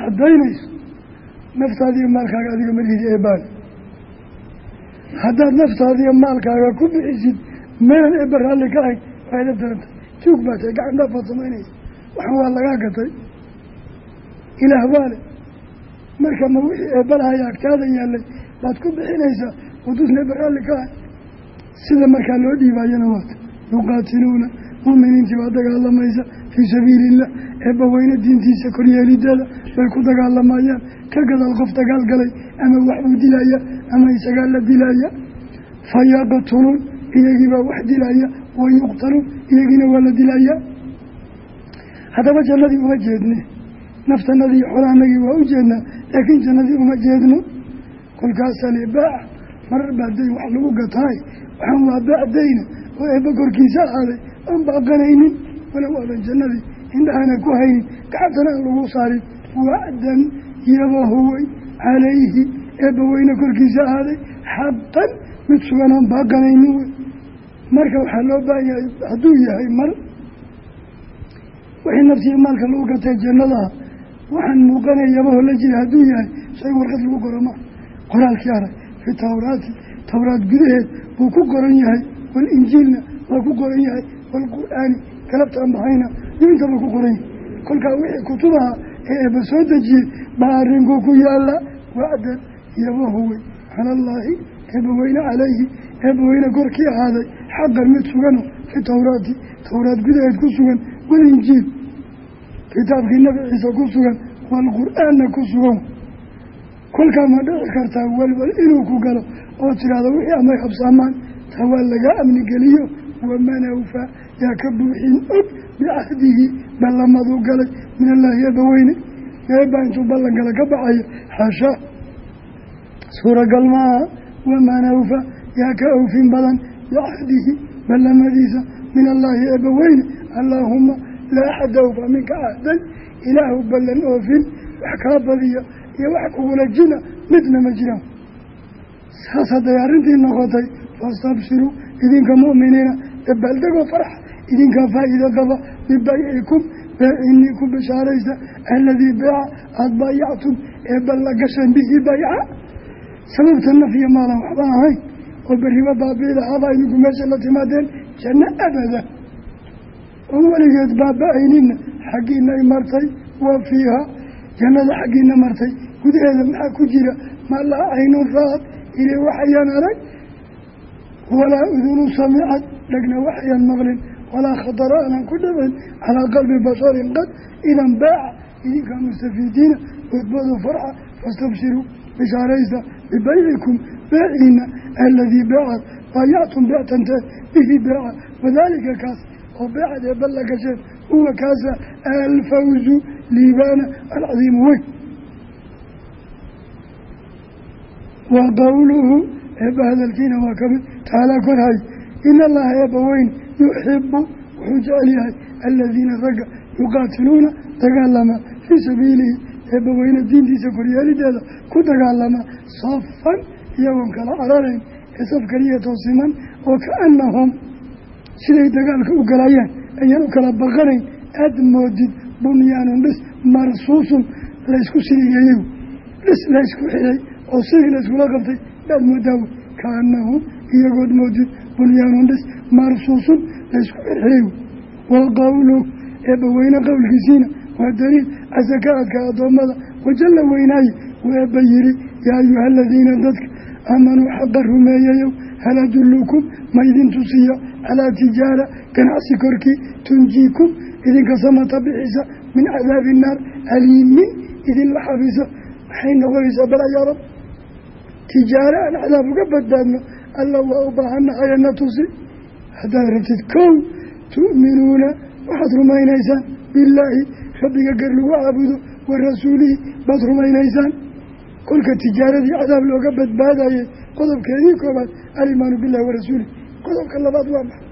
caddaynayso naftaadiiyo maalkaaga adiga malihidi eebbaale haddaad naftaadiiyo maalkaaga ku bixisid meelan eebba raalli ka ahayn waxay la daranta. Tuug baa tahay gacan dhaafaad samaynaysa. Waxan waa lagaa gatay. Ilaah waale marka ma wixii eebbalahay agtaada yaallay baad ku bixinaysaa quduusna baraalli ka ah sida markaa loo dhiibaayana waata yuqaatiluuna muuminiintii baa dagaalamaysa fii sabiili illah eebbaweyne diintiisa koryeelideeda bay ku dagaalamayaan ka gadaal qof dagaal galay ama waxbuu dilaya ama isagaa la dilaya. Fa yaqtuluun iyagiibaa wax dilaya. Wa yuqtaluun iyagiina waa la dilaya. Haddaba jannadii uma jeedne. Naftanadii xolaanagii waa u jeednaa laakiin jannadii uma jeedno kolkaasaa le baaca marar baa dayn wax lagu gataay. Waxaan waa baacdayna oo eebba korkiisa ahaaday aan baaqanaynin walow aadan jannadii indhahana ku haynin gacantana aan lagu saarin wacdan iyagoo huway calayhi eebba weyne korkiisa ahaaday xaqan mid sugan aan baaqanaynin wey. Marka waxaa loo baahan yahay hadduu yahay mar wixii naftiiyo maalka lagu gatay jannadaha waxaan muuqanayabaho la jira hadduu yahay shay warqad lagu qoro maa qoraalkii arag fi tawraati tawraat gudaheed buu ku qoran yahay walinjiilna waa ku qoran yahay waalqur'aani galabtaan baxayna iyo intaba ku qoran yahay. Kolkaa wixii kutubaha ee eeba soo dejiyey baa arrinku ku yaalla wacdan iyowahuwey calallaahi eebbaweyne calayhi eebbaweyne korkii ahaaday. Xaqan mid sugano fi tawraati tawraat gudaheed ku sugan walinjiil kitaabkii nabi ciise ku sugan waalqur'aanna ku sugan. Kolkaa ma dhici kartaa walwal inuu ku galo oo tidhaahdo wixii amay habsaamaan taa waa lagaa amnigeliyo waman awfaa yaa ka buuxin og bicahdihi ballamadu galay min allaahi eebbaweyne eebba intuu ballan gala ka baxayo xaashaa suuragal maaha waman awfa yaa ka awfin badan bicahdihi ballamadiisa min allaahi eebbaweyne allaahuma laa axada awfa minka ahdan ilaahu ballan oofin wax kaa badiya iyo wax kugula jina midna ma jiraan saas hadday arrintii noqotay fastabshiruu idinka mu'miniina dabaaldegoo farxa idinkaa faa'iida qaba. Bibaycikum beecinnii ku bishaaraysa aladii beeca aada baayactum ee balla gasheen bihi bayca sababta naf iyo maalan waxba ahayn oo berriba baabiida haba idinku meesha la timaadeen janno abada. Oo weligeed baaba-aynina xaggiinay martay wa fiiha. Jannada xaggiina martay gudaheeda maxaa ku jira? Maa laa ra'ad ile waxayaan arag walaa udunu samicad dhegna waxayaan maqlin walaa khatara aanan ku dhicin calaa qalbi basharin qad idan baaca idinkaa mustafiidiina boodboodu farxa fastabshiruu bishaaraysa bibaycikum beeciina aladii beecad baayactum beectante bihi beeca wadaalika kaas oo beecad ee balla gasheen huwa kaasa alfawzu liibaana alcadiimu weyn eebba hadalkiina waa ka mid taalaa korhay ina allaha eebba weyn yuxibu wuxuu jecel yahay aladiina ragga yuqaatiluuna dagaalama fii sabiilihi eebba weyne diintiisa koryeelideeda ku dagaalama safan iyagoon kala cararayn ee saf kaliya toosiman oo kaanahum siday dagaalka u galayaan ayaan u kala baqanayn aada moodid bunyaanun dhis marsuusun laysku siligeeyey dhis laysku xidhay oo sidii layskula qabtay baad moodaawe kaanahum iyagood moodid bunyaanun dhis marsuusun laysku xirxiday wa qowlu eebbaweyne qowlkiisiina waa daliil casakaadka addoommada wajalla weynaaye uu eebba yidhi yaa ayuha aladiina dadka aamanuu xaqa rumeeyayow hal adullukum ma idin tusiya calaa tijaara ganacsi korkii tunjiikum idinka samata bixisa min cadaabi naar aliimin idinla xabisa maxay noqonaysaa balayaa rab tijaaro aan cadaab uga badbaadno. Alla waa u baahanahay na tusi. Haddaad rabtid kow tu'minuuna waxaad rumaynaysaan. Billaahi rabbiga gar lagu caabudo wa rasuulihi baad rumaynaysaan. Kolka tijaaradii cadaab looga badbaadayay qodobkeedii koobaad alimaanu billahi wa rasuulihi. Qodobka labaad waa maxay?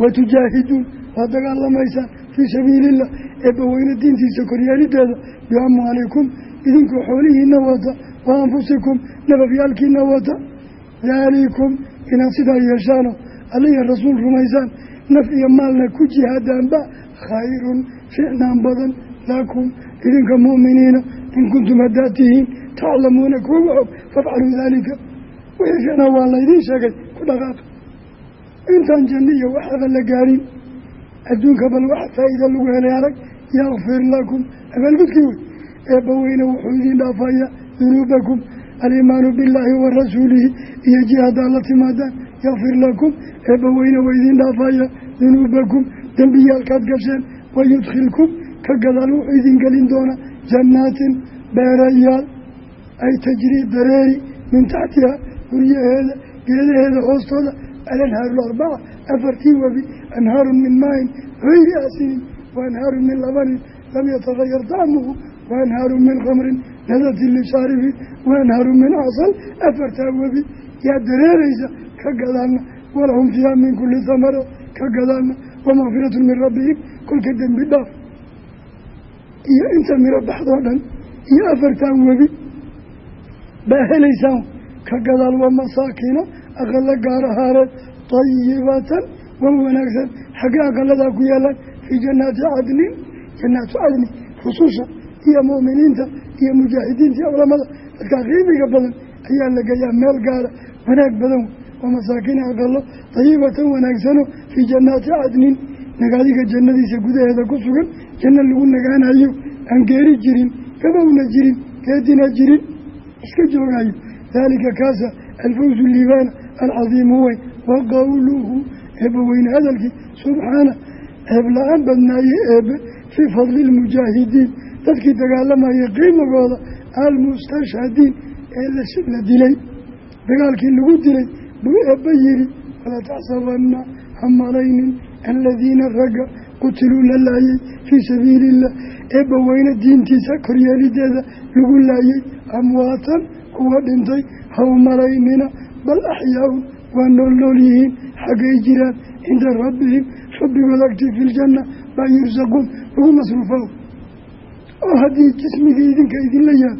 Watujaahiduun waad dagaalamaysaan fii sabiili illah eebbaweyne diintiisa koryeelideeda biamwaalikum idinkoo xoolihiina wata wa anfusikum nabafyaalkiina wata daalikum inaad sidaa yeeshaano alliya rasuul rumaysaan naf iyo maalna ku jihaadaanba khayrun ficnaan badan lakum idinka mu'miniina in kuntum haddaad tihiin taclamuuna kuwa og fafcaluu daalika wixii ficnaa waa laydiin sheegay ku dhaqaaqa intaan janno iyo waxaba la gaarin adduunka bal wax faa'iida lagu helay arag yakfir lakum abaalgudkii wey eebba weyne wuxuu idiin dhaafayaa dunuubakum aliimaanu billaahi wa rasuulihi iyo jihaadaa la timaadaan yakfir lakum eebba weyne wa idiin dhaafaya dunuubakum dembiyaalkaad gasheen wayudkhilkum ka gadaal wuxuu idin gelin doonaa jannaatin beerayaal ay tajrii dareeri min taxtiha guryaheeda geedaheeda hoostooda alanhaaru larbaca afartii webi anhaarun min maayin hayri asinin wa anhaarun min labanin lam yatagayar dacmuhu wa min khamrin ladatin lishaaribiin wa anhaarun min casal afartaa webi yaa dareeraysa ka gadaalna walahum fiiha min kuli samara ka gadaalna wamakfiratun min rabbihim kolka dembi dhaaf iyo inta miro baxdoo dhan iyo afartan webi baa helaysaan ka gadaal waa masaakiino aqalo gaar ahaareed dayibatan waa wanaagsan xagga aqaladaa ku yaalaan fii jannaati cadnin jannaatu cadni rususha iyo mu'miniinta iyo mujaahidiinta iyo culamada dadkaa qiimiga badan ayaa la geeyaa meel gaara wanaag badan waa masaakiina aqalo dayibatan wanaagsano fii jannaati cadnin nagaadiga jannadiisa gudaheeda ku sugan janno lagu nagaanayo aan geeri jirin gabowna jirin geedina jirin iska joogayo daalika kaasa alfawsu liibaana alcadiimu weyn wa qowluhu weyne hadalkii subxaana eeb la'aan badnaaye eebe fii fadli lmujaahidiin dadkii dagaalamayay qiimagooda almustashhadiin ee la dilay dagaalkii lagu dilay buu yidhi walaa taxsabanna hamalaynin aladiina ragga qutiluu la laayay fii sabiili illah eebba weyne diintiisa koryeelideeda lagu laayay amwaatan kuwa dhintay haw malaynina bal axyaaun waa nool nool yihiin xaggay jiraan cinda rabbihim rabbigood agtii fi ljanna baa yursaquun lagu masruufaa oo haddii jismigii idinka idinla yaal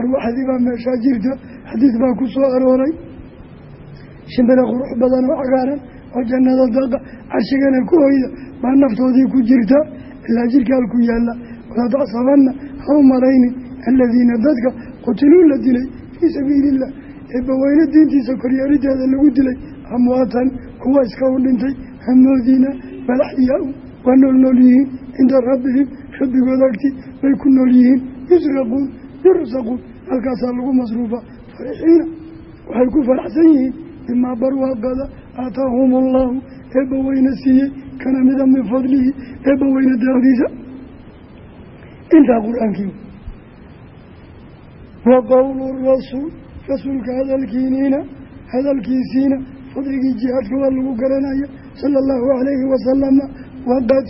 arwaaxdii baa meeshaa jirta xadiid baa ku soo arooray. Shimbira qurux badan oo cagaaran oo jannada daqa carshigana ku hoyda baa naftoodii ku jirta ilaa jirka halku yaalla. Walaa taxsabanna ha u malaynin aladiina dadka qutiluu la dilay fii sabiili illah eebbaweyne diintiisa koryeelideeda lagu dilay amwaatan kuwa iska u dhintay hamoodiina bal axyaa-u waa nool nool yihiin cinda rabbihim rabbigood agti bay ku nool yihiin. Yusraquun yursaquun halkaasaa lagu masruufa. Farixiina waxay ku faraxsan yihiin. Bimaa barwaaqada aataahum allahu eebbaweyne siiyey kana mida min fadlihi eebbaweyne deeqdiisa intaa qur'aankii. Wa qowlu rasuul rasuulka hadalkiiniina hadalkiisiina fadligii jihaadka waa lagu garanaya sala allahu calayhi wasalama waqad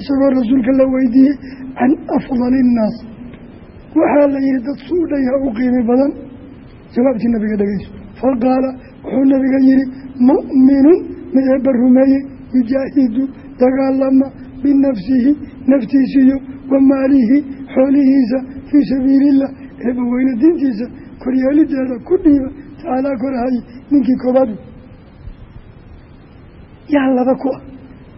isagoo rasuulka la weydiiyey can afdali innaas waxaa la yihi dad suu dhanyaha u qiimi badan. Jawaabtii nabiga dhegeyso faqaala wuxuu nabiga yihi mu'minun mid eebba rumeeyey yujaahidu dagaalama binafsihi naftiisiyo wa maalihi xoolihiisa fii sabiili illah eebba weyne diintiisa koryeelideeda ku dhiiba tacaalaa korahay ninkii koobaadu yaa laba ku ah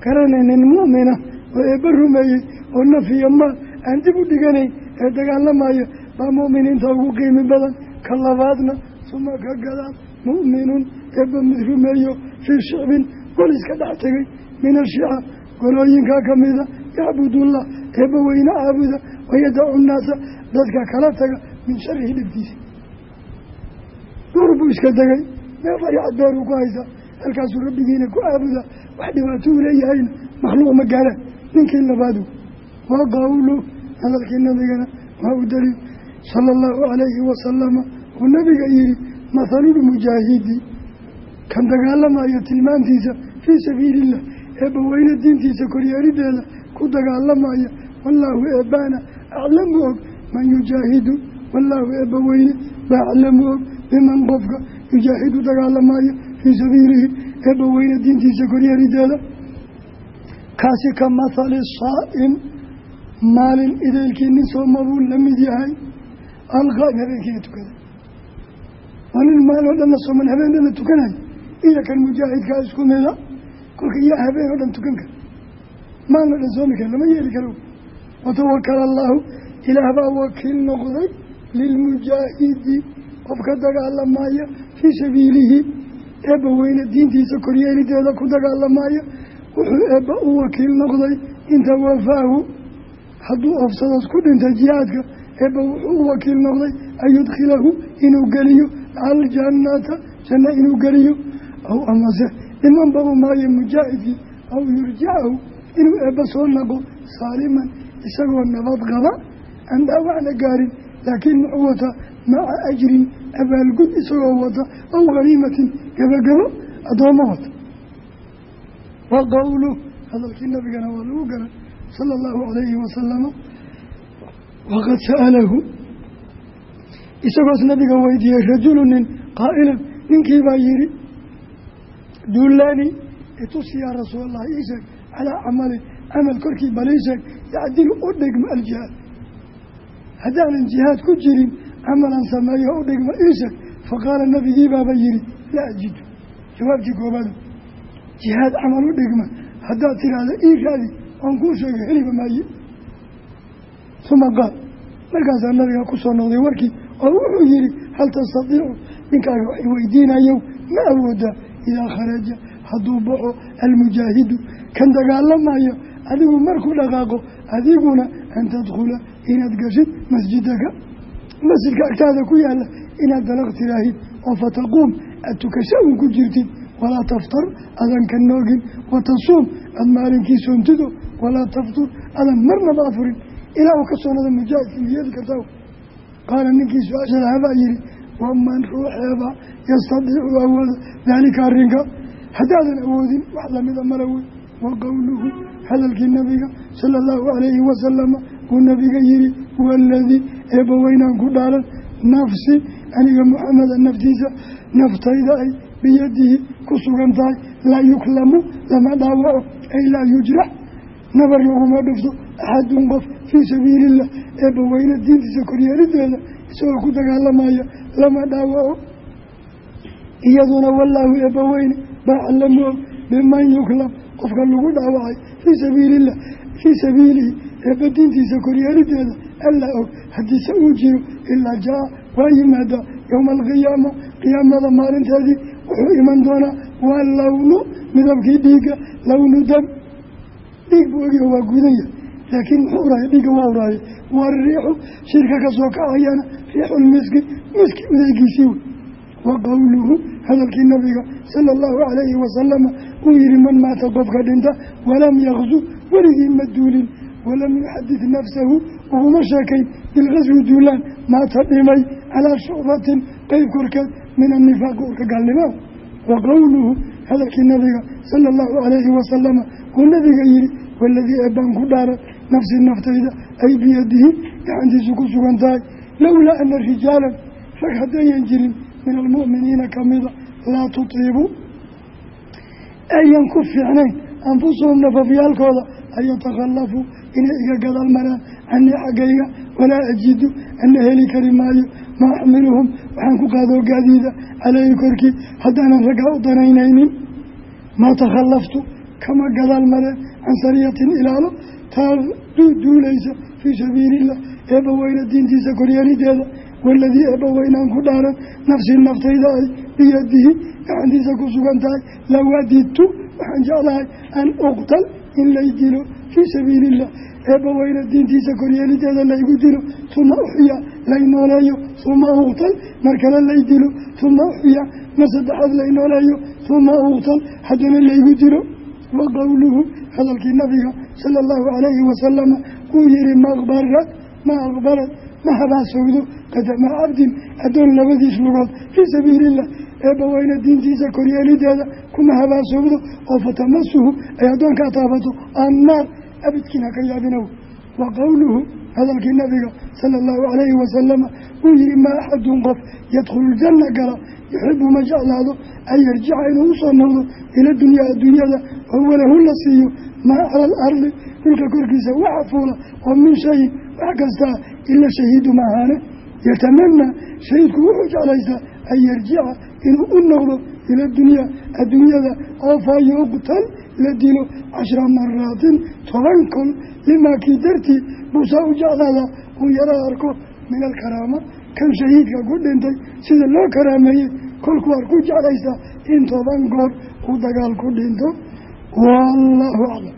garanaynin mu'mina oo eebba rumeeyey oo naf iyo maal aan dib u dhiganayn ee dagaalamaya baa mu'miniinta ugu qiimi badan. Ka labaadna suma ka gadaan mu'minun eebba mid rumeeyo fii shicbin gol iska dhex tegay min ashica golooyinkaa ka mida yacbudullah eebba weyne caabuda wayadacu nnaasa dadka kala taga min sharihi dhibkiisa duur buu iska degay meel rayacad beeruu ku haysaa halkaasuu rabbigiina ku caabuda. Wax dhibaato uu leeyahayna makhluuq ma gaaraan ninkii labaadu waa qawlu hadalkii nabigana waa u daliil sala allahu calayhi wasalama uu nabiga yihi mathalulmujaahidi kan dagaalamayo tilmaantiisa fii sabiili illah eebbaweyne diintiisa koryeelideeda ku dagaalamaya wallaahu eebbaana aclamu og man yujaahidu. Wallaahu eebbaweyne baa aclamu og biman qofka yujaahidu dagaalamaya fii sabiilihi. Eebbaweyne diintiisa koryeelideeda kaasi ka mathali saa'im maalin ideelkii nin sooma buu la mid yahay alqaa'im habeenkiina tukada waa nin maalin oo dhanna sooman habeen dhanna tukanayo iyo kan mujaahidkaa isku mida kolka yaa habeen oo dhan tukan kara maalin oo dhan soomi kara lama yeeli karo. Watawakala allaahu ilaah baa wakiil noqday lilmujaahidi qofka dagaalamaya fii sabiilihi. Eebba weyne diintiisa koryeelideeda ku dagaalamaya wuxuu eebba u wakiil noqday inta wafaahu. Hadduu ofsadood ku dhintay jihaadka eebba wuxuu u wakiil noqday an yudkhilahu inuu geliyo aljannata janno inuu geliyo. Aw amase dhimanba u maayo mujaahidkii aw yurjicahu inuu eebba soo naqo saaliman isagoo nabad qaba aan dhaawacna gaarin laakiin muxuu wataa maca ajrin abaalgud isagoo wata aw haniimatin gabagabo addoommo wata wa qowluh hadalkii nabigana waa lagu garan sala allahu calayhi wasalama waqad sa'alahu isagoos nabiga weydiiyey rajulu nin qaa'ilan ninkii baa yidhi duulaani itusi yaa rasuul allah ii sheeg calaa camalin camal korkii bal ii sheeg yacdilu u dhigma aljihaad. Haddaanan jihaad ku jirin camalan sameeyo u dhigma ii sheeg. Faqaala nabigii baaba yihi laa ajidu. Jawaabtii koobaadu jihaad camal u dhigma haddaad tiraahda ii raadi oon kuu sheegay heliba maaye uma qaal markaasaa nabiga ku soo noqday warkii oo wuxuu yihi hal tastatiicu ninkaaga waxay weydiinayow ma awoodaa idaa kharaja. Hadduu baxo almujaahidu kan dagaalamayo adigu markuu dhaqaaqo adiguna an tadkhula inaad gashid masjidaka. Masjidka agtaada ku yaalla inaad dalaq tiraahid oo fataquum aad tukasho ku jirtid walaa taftar adan ka noogin watasuum aada maalinkii soontido walaa taftur adan marnaba afurin ilaa uu ka soonada mujaahidka yeeli kartaa qaala ninkii su'aasha lahabaa yihi waman ruuxeeba yastadiicu awooda daalika arrinka haddaadan awoodin wax lamida mala wey wa qowluhu hadalkii nabiga sala allahu calayhi wasalama uu nabiga yihi huwa aladii eebba weynaan ku dhaalan nafsi aniga muxameda naftiisa naftayda ay biyadihi ku sugan tahay. Laa yuklamu lama dhaawaco ay laa yujrax nabar laguma dhufto axadun qof fii sabiili illah eebba weyne diintiisa koryeelideeda isagoo ku dagaalamaya lama dhaawaco iyaduna wallaahu eebba weyne baaxalamu og biman yuklam qofka lagu dhaawacay fii sabiili illah fii sabiilihi eebba diintiisa koryeelideeda alla og haddiise uu jiro ilaa jaa waa yimaadaa yowma alqiyaama qiyaamada maalinteedii wuxuu iman doonaa waa lawnu midabkii dhiigga lawnu dam. Dhiig buu ogyaho waa gudan yahay laakiin muxuu uraaya dhiigga waa uraaya wariixu shirka ka soo kacayana riixulmiski miski udeygiisii wey. Wa qowluhu hadalkii nabiga sala allahu calayhi wasalama uu yihi man maata qofka dhinta walam yakzu weligii ma duulin walam yuxadid nafsahu uguma sheekayn bilqaswi duulaan maata dhimay calaa shucbatin qeyb korkeed min annifaaqi urka gaalnimo wa qowluhu hadalkii nabiga sala allahu calayhi wasalama uu nabiga yihi waladii eebbaan ku dhaaran nafsi naftayda ay biyadihi gacantiisu ku sugan tahay lowlaa ana rijaalan rag haddayan jirin min almu'miniina kamida laa tutiibu ayan ku fiicnayn anfusahum nafafyaalkooda an yatakhallafuu inay iga gadaal maraan canii xaggayga walaa ajidu ana heli kari maayo maa axmiluhum waxaan ku qaadoo gaadiida caleyhi korkii. Haddaanan raggaa u danaynaynin. Maa takhallaftu kama gadaal mareen can sariyatin ilaalo. Taa duulaysa fii sabiiliillah eebba weyne diintiisa koryeelideeda waladii eebba weynaan ku dhaaran nafsii naftayda ay biyadihi gacantiisa ku sugan tahay. Lawadidtu waxaan jeclahay an uqtal in lay dilo fii sabiiliillah eebba weyne diintiisa koryeelideeda laygu dilo uma uxya lay nooleeyo uma uqtal mar kale lay dilo uma uxya mar saddexaad lay nooleeyo uma uqtal haddana laygu dilo. Wa qowluhu hadalkii nabiga sala allahu calayhi wasalama uu yihi maqbarad ma aqbarad ma habaasowdo qadama cabdin addoon labadiis lugood fii sabiiliillah eebba weyne diintiisa koryeelideeda kuma habaasowdo oo fatamasuhu ay addoonkaa taabato annaar abidkiin haka yaabinow wa qowluhu hadalkii nabiga sala allahu calayhi wasalama uu yihi maa axadun qof yadkhulu ljanna gala yuxibu ma jeclaado an yarjica inuu u soo noqdo ila dunyaa adduunyada wahuwa lahu la siiyo maa cala alardi dhulka korkiisa waxa fuula oo min shayin wax kastaa ila shahiidu ma ahaane yatamanaa shahiidku wuxuu jeclaystaa an yarjica inuu u noqdo ila dunyaa adduunyada oo fa la dilo cashra maraatin toban kol limaa kii dartii buusaa u jeclaada uu yaro arko min alkaraama kan shahiidka ku dhintay sida loo karaameeyey kolku war ku jeclaysaa in toban goor uu dagaal ku dhinto. Wallaahu aclam